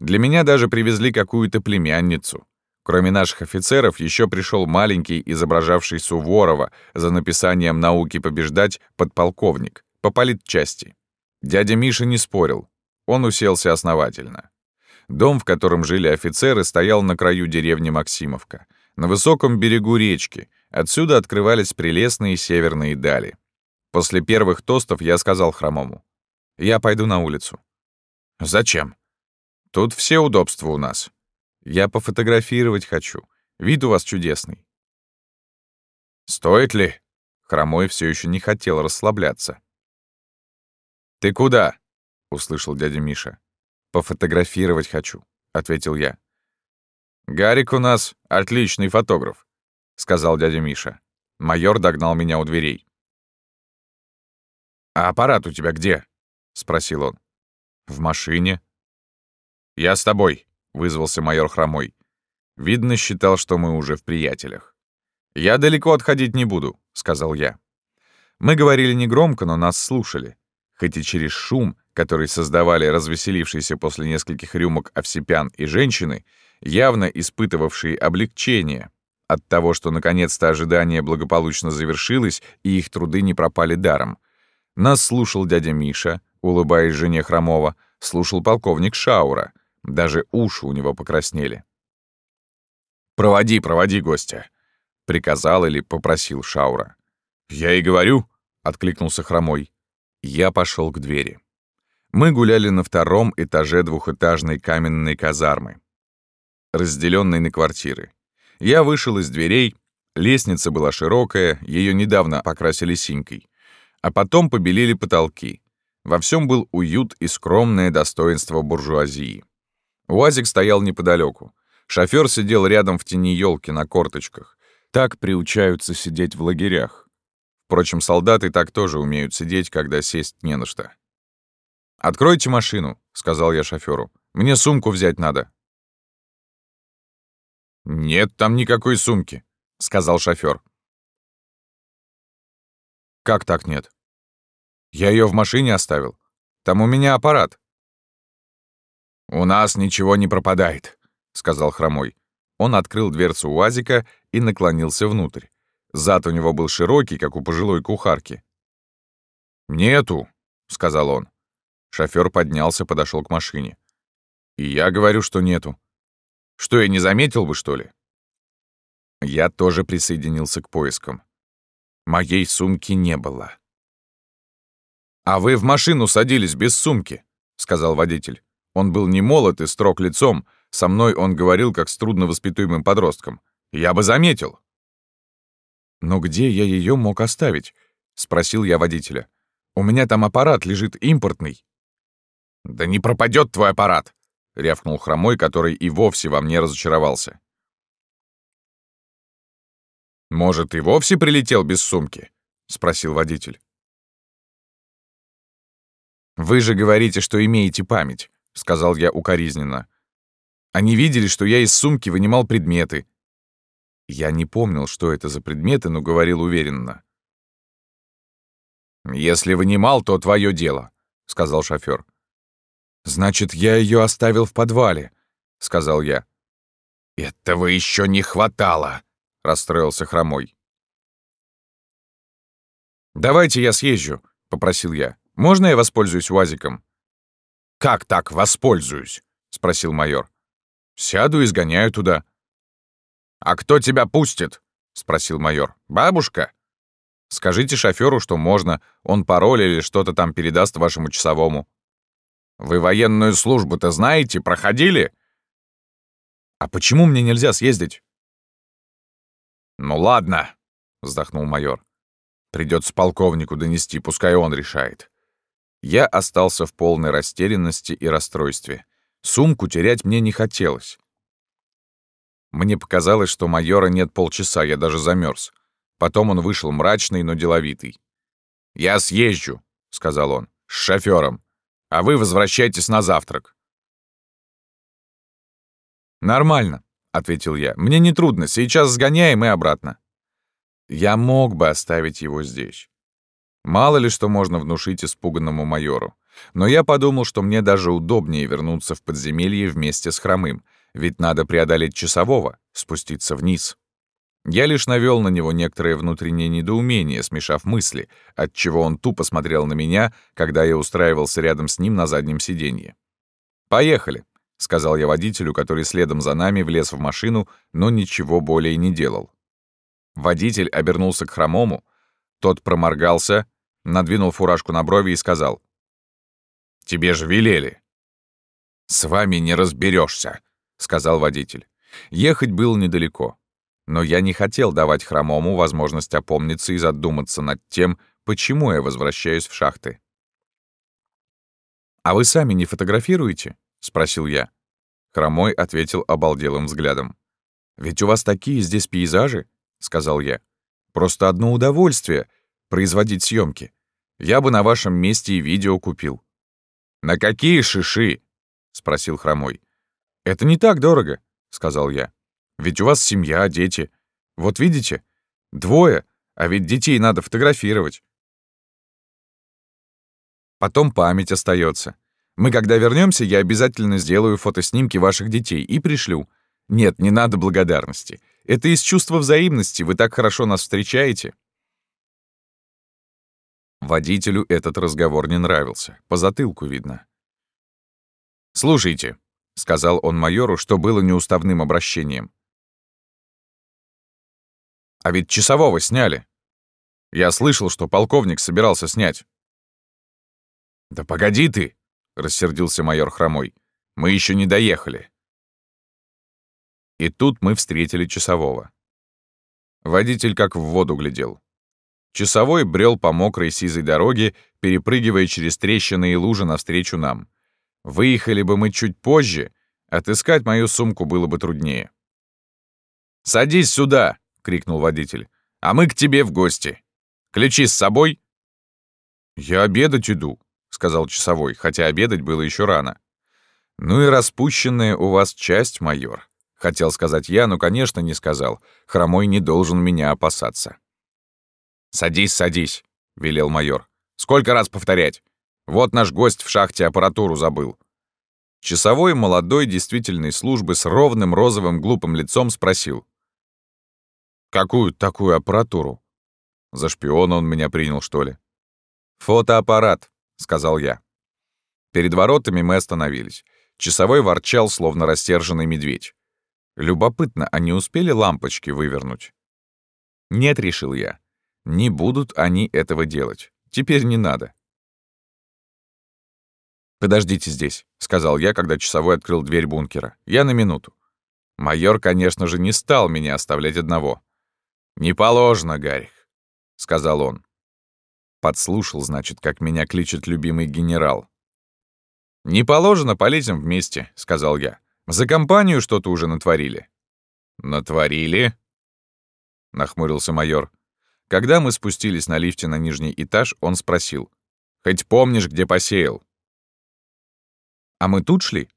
Для меня даже привезли какую-то племянницу. Кроме наших офицеров, еще пришел маленький, изображавший Суворова за написанием «Науки побеждать» подполковник по политчасти. Дядя Миша не спорил. Он уселся основательно. Дом, в котором жили офицеры, стоял на краю деревни Максимовка, на высоком берегу речки. Отсюда открывались прелестные северные дали. После первых тостов я сказал Хромому. «Я пойду на улицу». «Зачем?» «Тут все удобства у нас. Я пофотографировать хочу. Вид у вас чудесный». «Стоит ли?» Хромой все еще не хотел расслабляться. «Ты куда?» — услышал дядя Миша. «Пофотографировать хочу», — ответил я. «Гарик у нас отличный фотограф», — сказал дядя Миша. Майор догнал меня у дверей. «А аппарат у тебя где?» — спросил он. «В машине». «Я с тобой», — вызвался майор Хромой. Видно, считал, что мы уже в приятелях. «Я далеко отходить не буду», — сказал я. Мы говорили негромко, но нас слушали. Хоть и через шум, который создавали развеселившиеся после нескольких рюмок овсепян и женщины, явно испытывавшие облегчение от того, что наконец-то ожидание благополучно завершилось и их труды не пропали даром. Нас слушал дядя Миша, улыбаясь жене Хромова, слушал полковник Шаура, даже уши у него покраснели. «Проводи, проводи гостя», — приказал или попросил Шаура. «Я и говорю», — откликнулся Хромой. Я пошел к двери. Мы гуляли на втором этаже двухэтажной каменной казармы, разделенной на квартиры. Я вышел из дверей, лестница была широкая, ее недавно покрасили синькой. А потом побелили потолки. Во всем был уют и скромное достоинство буржуазии. УАЗик стоял неподалеку. Шофер сидел рядом в тени елки на корточках. Так приучаются сидеть в лагерях. Впрочем, солдаты так тоже умеют сидеть, когда сесть не на что. «Откройте машину», — сказал я шофёру. «Мне сумку взять надо». «Нет там никакой сумки», — сказал шофёр. «Как так нет?» Я ее в машине оставил. Там у меня аппарат». «У нас ничего не пропадает», — сказал Хромой. Он открыл дверцу УАЗика и наклонился внутрь. Зад у него был широкий, как у пожилой кухарки. «Нету», — сказал он. Шофёр поднялся, подошел к машине. «И я говорю, что нету. Что, я не заметил бы, что ли?» Я тоже присоединился к поискам. Моей сумки не было. «А вы в машину садились без сумки», — сказал водитель. Он был не молод и строг лицом, со мной он говорил, как с трудновоспитуемым подростком. «Я бы заметил». «Но где я ее мог оставить?» — спросил я водителя. «У меня там аппарат лежит импортный». «Да не пропадет твой аппарат!» — рявкнул хромой, который и вовсе во мне разочаровался. «Может, и вовсе прилетел без сумки?» — спросил водитель. «Вы же говорите, что имеете память», — сказал я укоризненно. «Они видели, что я из сумки вынимал предметы». Я не помнил, что это за предметы, но говорил уверенно. «Если вынимал, то твое дело», — сказал шофёр. «Значит, я ее оставил в подвале», — сказал я. «Этого еще не хватало», — расстроился Хромой. «Давайте я съезжу», — попросил я. «Можно я воспользуюсь УАЗиком?» «Как так воспользуюсь?» — спросил майор. «Сяду и сгоняю туда». «А кто тебя пустит?» — спросил майор. «Бабушка?» «Скажите шофёру, что можно. Он пароль или что-то там передаст вашему часовому». «Вы военную службу-то знаете? Проходили?» «А почему мне нельзя съездить?» «Ну ладно», — вздохнул майор. «Придется полковнику донести, пускай он решает». Я остался в полной растерянности и расстройстве. Сумку терять мне не хотелось. Мне показалось, что майора нет полчаса, я даже замерз. Потом он вышел мрачный, но деловитый. «Я съезжу», — сказал он, — «с шофёром, а вы возвращайтесь на завтрак». «Нормально», — ответил я. «Мне не трудно. Сейчас сгоняем и обратно». Я мог бы оставить его здесь. Мало ли что можно внушить испуганному майору. Но я подумал, что мне даже удобнее вернуться в подземелье вместе с Хромым, ведь надо преодолеть часового, спуститься вниз. Я лишь навёл на него некоторое внутреннее недоумение, смешав мысли, отчего он тупо смотрел на меня, когда я устраивался рядом с ним на заднем сиденье. «Поехали», — сказал я водителю, который следом за нами влез в машину, но ничего более не делал. Водитель обернулся к хромому, тот проморгался, надвинул фуражку на брови и сказал. «Тебе же велели». «С вами не разберешься, сказал водитель. Ехать было недалеко. Но я не хотел давать хромому возможность опомниться и задуматься над тем, почему я возвращаюсь в шахты. «А вы сами не фотографируете?» — спросил я. Хромой ответил обалделым взглядом. «Ведь у вас такие здесь пейзажи. — сказал я. «Просто одно удовольствие — производить съемки. Я бы на вашем месте и видео купил». «На какие шиши?» — спросил Хромой. «Это не так дорого», — сказал я. «Ведь у вас семья, дети. Вот видите? Двое, а ведь детей надо фотографировать. Потом память остается. Мы, когда вернемся, я обязательно сделаю фотоснимки ваших детей и пришлю. Нет, не надо благодарности. Это из чувства взаимности, вы так хорошо нас встречаете». Водителю этот разговор не нравился, по затылку видно. «Слушайте», — сказал он майору, что было неуставным обращением. «А ведь часового сняли. Я слышал, что полковник собирался снять». «Да погоди ты!» — рассердился майор Хромой. «Мы еще не доехали». И тут мы встретили часового. Водитель как в воду глядел. Часовой брел по мокрой сизой дороге, перепрыгивая через трещины и лужи навстречу нам. Выехали бы мы чуть позже, отыскать мою сумку было бы труднее. «Садись сюда!» — крикнул водитель. «А мы к тебе в гости. Ключи с собой?» «Я обедать иду», — сказал часовой, хотя обедать было еще рано. «Ну и распущенная у вас часть, майор. Хотел сказать я, но, конечно, не сказал. Хромой не должен меня опасаться. «Садись, садись», — велел майор. Сколько раз повторять? Вот наш гость в шахте аппаратуру забыл». Часовой молодой действительной службы с ровным розовым глупым лицом спросил. «Какую такую аппаратуру? За шпиона он меня принял, что ли?» «Фотоаппарат», — сказал я. Перед воротами мы остановились. Часовой ворчал, словно растерженный медведь. Любопытно, а не успели лампочки вывернуть? Нет, решил я. Не будут они этого делать. Теперь не надо. «Подождите здесь», — сказал я, когда часовой открыл дверь бункера. «Я на минуту». Майор, конечно же, не стал меня оставлять одного. «Не положено, Гарик», — сказал он. Подслушал, значит, как меня кличет любимый генерал. «Не положено, полезем вместе», — сказал я. «За компанию что-то уже натворили». «Натворили?» — нахмурился майор. Когда мы спустились на лифте на нижний этаж, он спросил. «Хоть помнишь, где посеял?» «А мы тут шли?»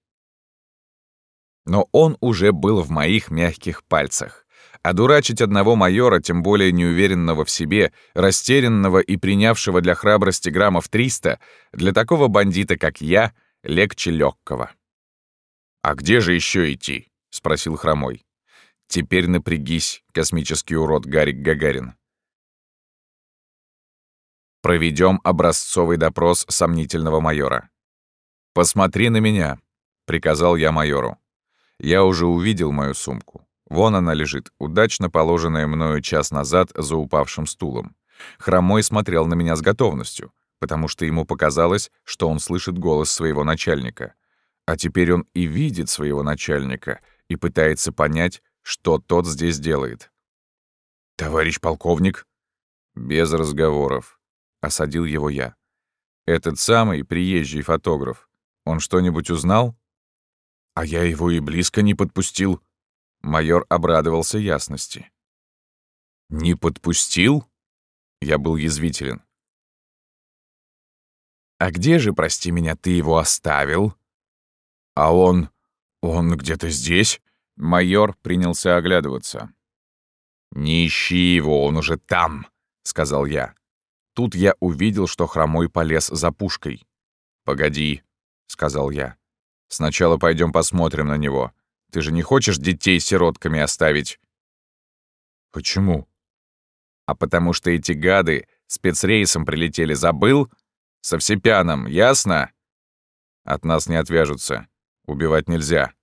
Но он уже был в моих мягких пальцах. А дурачить одного майора, тем более неуверенного в себе, растерянного и принявшего для храбрости граммов 300, для такого бандита, как я, легче легкого. «А где же еще идти?» — спросил Хромой. «Теперь напрягись, космический урод Гарик Гагарин. Проведем образцовый допрос сомнительного майора. «Посмотри на меня», — приказал я майору. Я уже увидел мою сумку. Вон она лежит, удачно положенная мною час назад за упавшим стулом. Хромой смотрел на меня с готовностью, потому что ему показалось, что он слышит голос своего начальника. А теперь он и видит своего начальника и пытается понять, что тот здесь делает. «Товарищ полковник?» «Без разговоров», — осадил его я. «Этот самый приезжий фотограф. Он что-нибудь узнал?» «А я его и близко не подпустил». Майор обрадовался ясности. «Не подпустил?» Я был язвителен. «А где же, прости меня, ты его оставил?» «А он... он где-то здесь?» Майор принялся оглядываться. «Не ищи его, он уже там», — сказал я. Тут я увидел, что хромой полез за пушкой. «Погоди», — сказал я. «Сначала пойдем посмотрим на него. Ты же не хочешь детей сиротками оставить?» «Почему?» «А потому что эти гады спецрейсом прилетели, забыл? Со всепяном, ясно?» «От нас не отвяжутся. Убивать нельзя».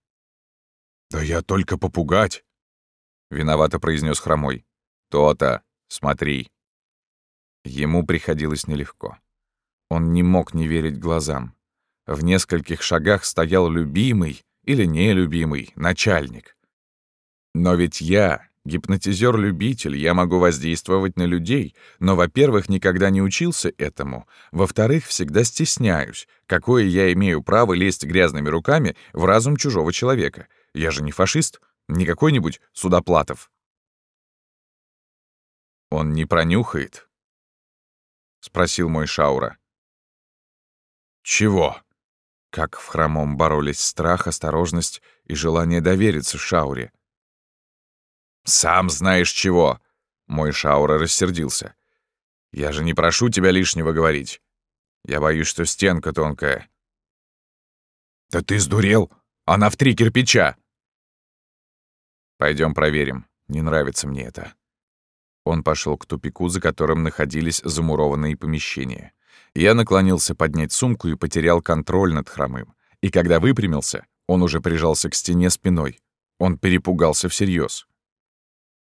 «Да я только попугать», — виновато произнес хромой. «То-то, смотри». Ему приходилось нелегко. Он не мог не верить глазам. В нескольких шагах стоял любимый или нелюбимый начальник. Но ведь я, гипнотизер-любитель, я могу воздействовать на людей, но, во-первых, никогда не учился этому, во-вторых, всегда стесняюсь, какое я имею право лезть грязными руками в разум чужого человека. Я же не фашист, не какой-нибудь Судоплатов. Он не пронюхает, — спросил мой Шаура. «Чего?» Как в хромом боролись страх, осторожность и желание довериться Шауре. «Сам знаешь чего!» Мой Шаура рассердился. «Я же не прошу тебя лишнего говорить. Я боюсь, что стенка тонкая». «Да ты сдурел! Она в три кирпича!» Пойдем проверим. Не нравится мне это. Он пошел к тупику, за которым находились замурованные помещения. Я наклонился поднять сумку и потерял контроль над хромым. И когда выпрямился, он уже прижался к стене спиной. Он перепугался всерьез.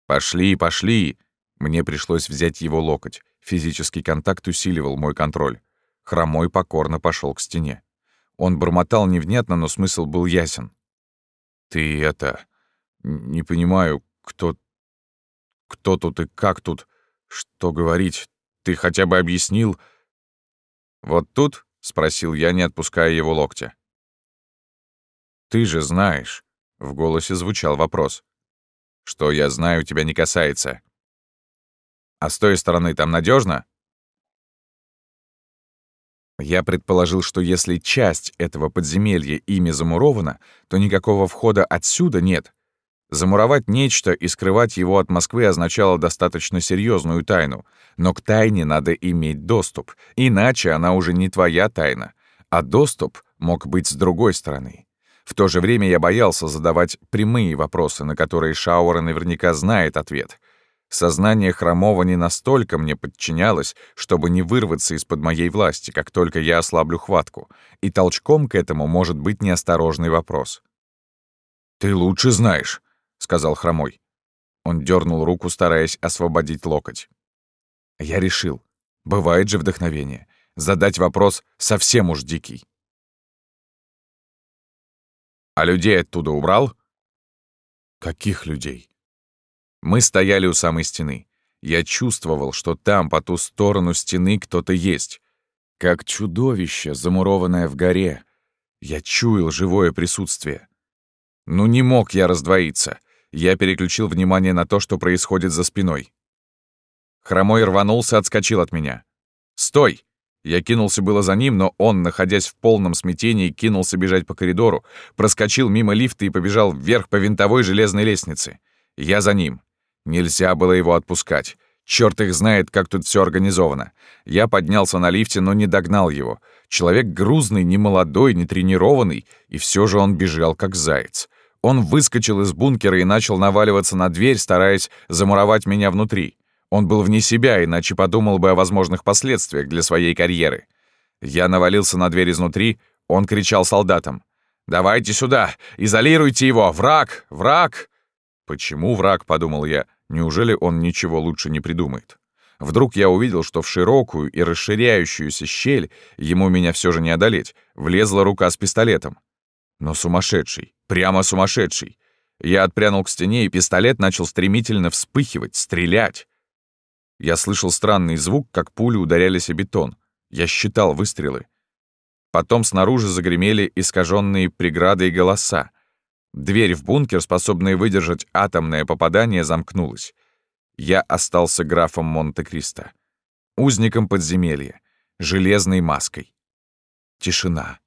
«Пошли, пошли!» Мне пришлось взять его локоть. Физический контакт усиливал мой контроль. Хромой покорно пошел к стене. Он бормотал невнятно, но смысл был ясен. «Ты это... Не понимаю, кто кто тут и как тут? Что говорить? Ты хотя бы объяснил?» «Вот тут?» — спросил я, не отпуская его локтя. «Ты же знаешь», — в голосе звучал вопрос. «Что я знаю, тебя не касается». «А с той стороны там надежно? Я предположил, что если часть этого подземелья ими замурована, то никакого входа отсюда нет. Замуровать нечто и скрывать его от Москвы означало достаточно серьезную тайну, но к тайне надо иметь доступ, иначе она уже не твоя тайна, а доступ мог быть с другой стороны. В то же время я боялся задавать прямые вопросы, на которые Шауэр наверняка знает ответ. Сознание Хромова не настолько мне подчинялось, чтобы не вырваться из-под моей власти, как только я ослаблю хватку, и толчком к этому может быть неосторожный вопрос. «Ты лучше знаешь», — сказал Хромой. Он дернул руку, стараясь освободить локоть. Я решил, бывает же вдохновение, задать вопрос совсем уж дикий. «А людей оттуда убрал?» «Каких людей?» Мы стояли у самой стены. Я чувствовал, что там, по ту сторону стены, кто-то есть. Как чудовище, замурованное в горе. Я чуял живое присутствие. Ну не мог я раздвоиться я переключил внимание на то, что происходит за спиной. Хромой рванулся, отскочил от меня. «Стой!» Я кинулся было за ним, но он, находясь в полном смятении, кинулся бежать по коридору, проскочил мимо лифта и побежал вверх по винтовой железной лестнице. Я за ним. Нельзя было его отпускать. Черт их знает, как тут все организовано. Я поднялся на лифте, но не догнал его. Человек грузный, не молодой, не тренированный, и все же он бежал как заяц. Он выскочил из бункера и начал наваливаться на дверь, стараясь замуровать меня внутри. Он был вне себя, иначе подумал бы о возможных последствиях для своей карьеры. Я навалился на дверь изнутри, он кричал солдатам. «Давайте сюда! Изолируйте его! Враг! Враг!» «Почему враг?» — подумал я. «Неужели он ничего лучше не придумает?» Вдруг я увидел, что в широкую и расширяющуюся щель ему меня все же не одолеть, влезла рука с пистолетом. Но сумасшедший, прямо сумасшедший. Я отпрянул к стене, и пистолет начал стремительно вспыхивать, стрелять. Я слышал странный звук, как пули ударялись о бетон. Я считал выстрелы. Потом снаружи загремели искаженные преграды и голоса. Дверь в бункер, способная выдержать атомное попадание, замкнулась. Я остался графом Монте-Кристо. Узником подземелья. Железной маской. Тишина.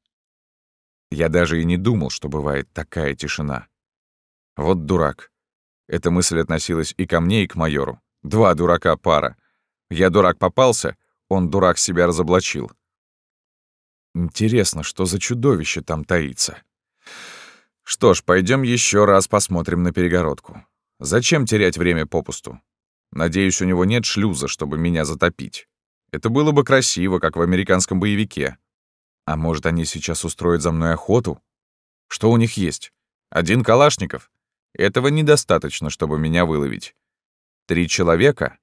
Я даже и не думал, что бывает такая тишина. Вот дурак. Эта мысль относилась и ко мне, и к майору. Два дурака пара. Я дурак попался, он дурак себя разоблачил. Интересно, что за чудовище там таится? Что ж, пойдем еще раз посмотрим на перегородку. Зачем терять время попусту? Надеюсь, у него нет шлюза, чтобы меня затопить. Это было бы красиво, как в американском боевике. А может, они сейчас устроят за мной охоту? Что у них есть? Один Калашников? Этого недостаточно, чтобы меня выловить. Три человека?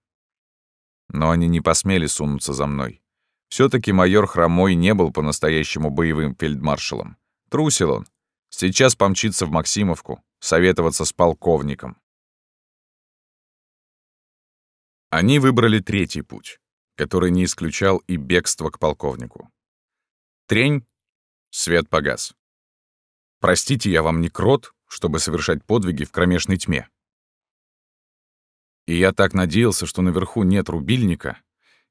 Но они не посмели сунуться за мной. все таки майор Хромой не был по-настоящему боевым фельдмаршалом. Трусил он. Сейчас помчится в Максимовку, советоваться с полковником. Они выбрали третий путь, который не исключал и бегство к полковнику. Трень, свет погас. Простите, я вам не крот, чтобы совершать подвиги в кромешной тьме. И я так надеялся, что наверху нет рубильника.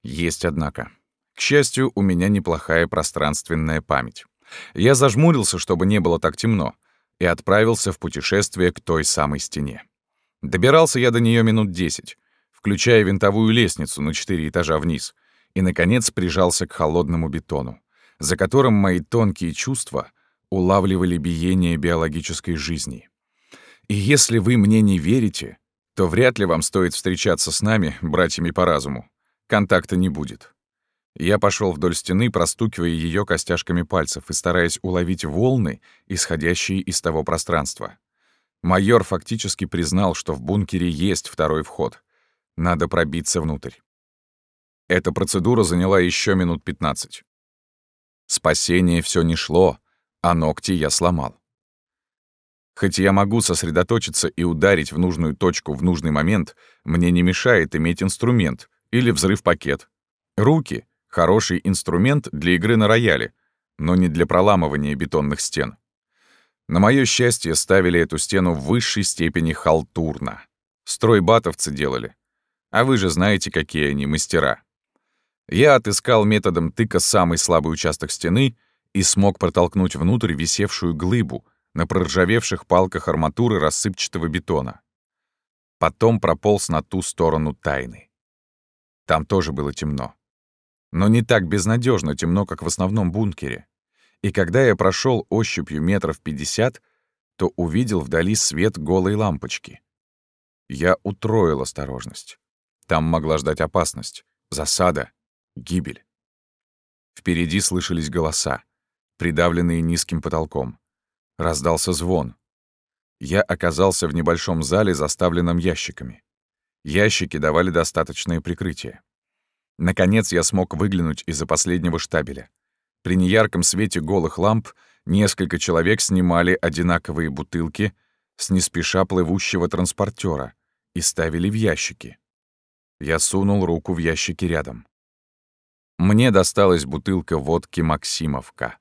Есть, однако. К счастью, у меня неплохая пространственная память. Я зажмурился, чтобы не было так темно, и отправился в путешествие к той самой стене. Добирался я до нее минут десять, включая винтовую лестницу на четыре этажа вниз, и, наконец, прижался к холодному бетону за которым мои тонкие чувства улавливали биение биологической жизни. И если вы мне не верите, то вряд ли вам стоит встречаться с нами, братьями по разуму. Контакта не будет. Я пошел вдоль стены, простукивая ее костяшками пальцев и стараясь уловить волны, исходящие из того пространства. Майор фактически признал, что в бункере есть второй вход. Надо пробиться внутрь. Эта процедура заняла еще минут 15. Спасение все не шло, а ногти я сломал. Хоть я могу сосредоточиться и ударить в нужную точку в нужный момент, мне не мешает иметь инструмент или взрыв-пакет. Руки — хороший инструмент для игры на рояле, но не для проламывания бетонных стен. На мое счастье, ставили эту стену в высшей степени халтурно. Стройбатовцы делали. А вы же знаете, какие они мастера. Я отыскал методом тыка самый слабый участок стены и смог протолкнуть внутрь висевшую глыбу, на проржавевших палках арматуры рассыпчатого бетона. Потом прополз на ту сторону тайны. Там тоже было темно. Но не так безнадежно темно, как в основном бункере. И когда я прошел ощупью метров пятьдесят, то увидел вдали свет голой лампочки. Я утроил осторожность. Там могла ждать опасность, засада, гибель. Впереди слышались голоса, придавленные низким потолком. Раздался звон. Я оказался в небольшом зале, заставленном ящиками. Ящики давали достаточное прикрытие. Наконец я смог выглянуть из-за последнего штабеля. При неярком свете голых ламп несколько человек снимали одинаковые бутылки с неспеша плывущего транспортера и ставили в ящики. Я сунул руку в ящики рядом. Мне досталась бутылка водки «Максимовка».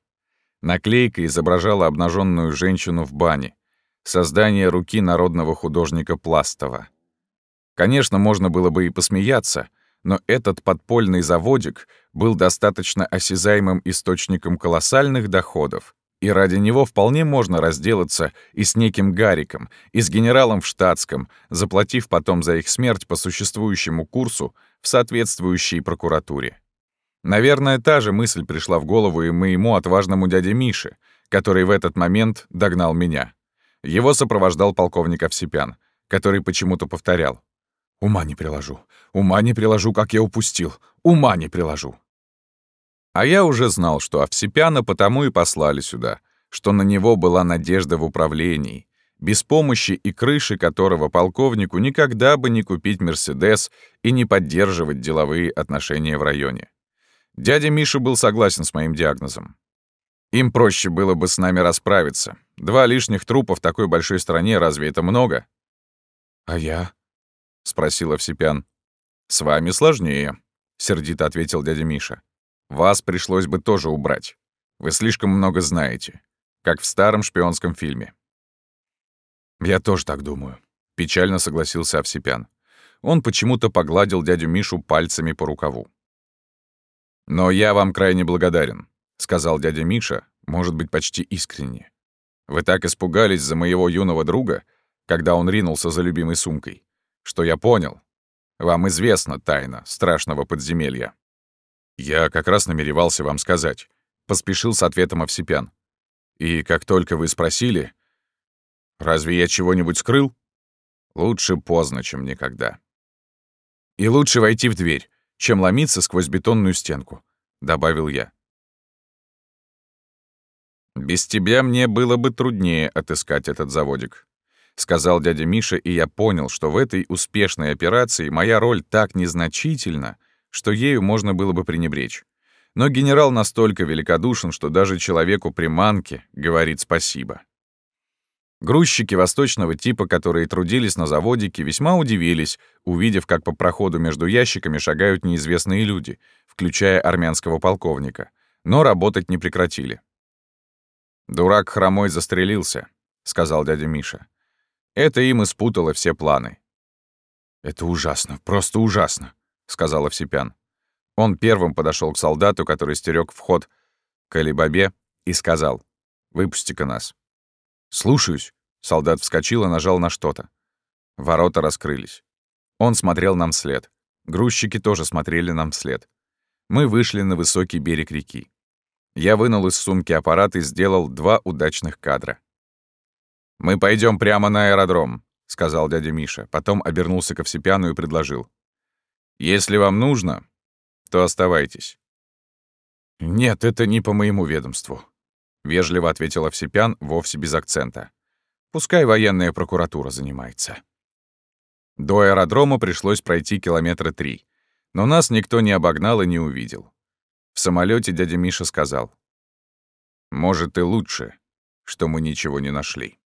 Наклейка изображала обнаженную женщину в бане, создание руки народного художника Пластова. Конечно, можно было бы и посмеяться, но этот подпольный заводик был достаточно осязаемым источником колоссальных доходов, и ради него вполне можно разделаться и с неким Гариком, и с генералом в штатском, заплатив потом за их смерть по существующему курсу в соответствующей прокуратуре. Наверное, та же мысль пришла в голову и моему отважному дяде Мише, который в этот момент догнал меня. Его сопровождал полковник Овсепян, который почему-то повторял. «Ума не приложу, ума не приложу, как я упустил, ума не приложу». А я уже знал, что Овсепяна потому и послали сюда, что на него была надежда в управлении, без помощи и крыши которого полковнику никогда бы не купить «Мерседес» и не поддерживать деловые отношения в районе. Дядя Миша был согласен с моим диагнозом. Им проще было бы с нами расправиться. Два лишних трупа в такой большой стране, разве это много? «А я?» — спросил Овсепян. «С вами сложнее», — сердито ответил дядя Миша. «Вас пришлось бы тоже убрать. Вы слишком много знаете, как в старом шпионском фильме». «Я тоже так думаю», — печально согласился Овсепян. Он почему-то погладил дядю Мишу пальцами по рукаву. «Но я вам крайне благодарен», — сказал дядя Миша, может быть, почти искренне. «Вы так испугались за моего юного друга, когда он ринулся за любимой сумкой, что я понял. Вам известна тайна страшного подземелья». «Я как раз намеревался вам сказать», — поспешил с ответом Овсепян. «И как только вы спросили, разве я чего-нибудь скрыл? Лучше поздно, чем никогда». «И лучше войти в дверь, чем ломиться сквозь бетонную стенку», — добавил я. «Без тебя мне было бы труднее отыскать этот заводик», — сказал дядя Миша, и я понял, что в этой успешной операции моя роль так незначительна, что ею можно было бы пренебречь. Но генерал настолько великодушен, что даже человеку приманки говорит спасибо. Грузчики восточного типа, которые трудились на заводике, весьма удивились, увидев, как по проходу между ящиками шагают неизвестные люди, включая армянского полковника, но работать не прекратили. «Дурак хромой застрелился», — сказал дядя Миша. «Это им и спутало все планы». «Это ужасно, просто ужасно», — сказал Овсепян. Он первым подошел к солдату, который стерег вход к Алибабе, и сказал, «Выпусти-ка нас». «Слушаюсь». Солдат вскочил и нажал на что-то. Ворота раскрылись. Он смотрел нам вслед. Грузчики тоже смотрели нам вслед. Мы вышли на высокий берег реки. Я вынул из сумки аппарат и сделал два удачных кадра. «Мы пойдем прямо на аэродром», — сказал дядя Миша. Потом обернулся к Овсепяну и предложил. «Если вам нужно, то оставайтесь». «Нет, это не по моему ведомству», Вежливо ответил Овсепян, вовсе без акцента. Пускай военная прокуратура занимается. До аэродрома пришлось пройти километра три, но нас никто не обогнал и не увидел. В самолете дядя Миша сказал, «Может, и лучше, что мы ничего не нашли».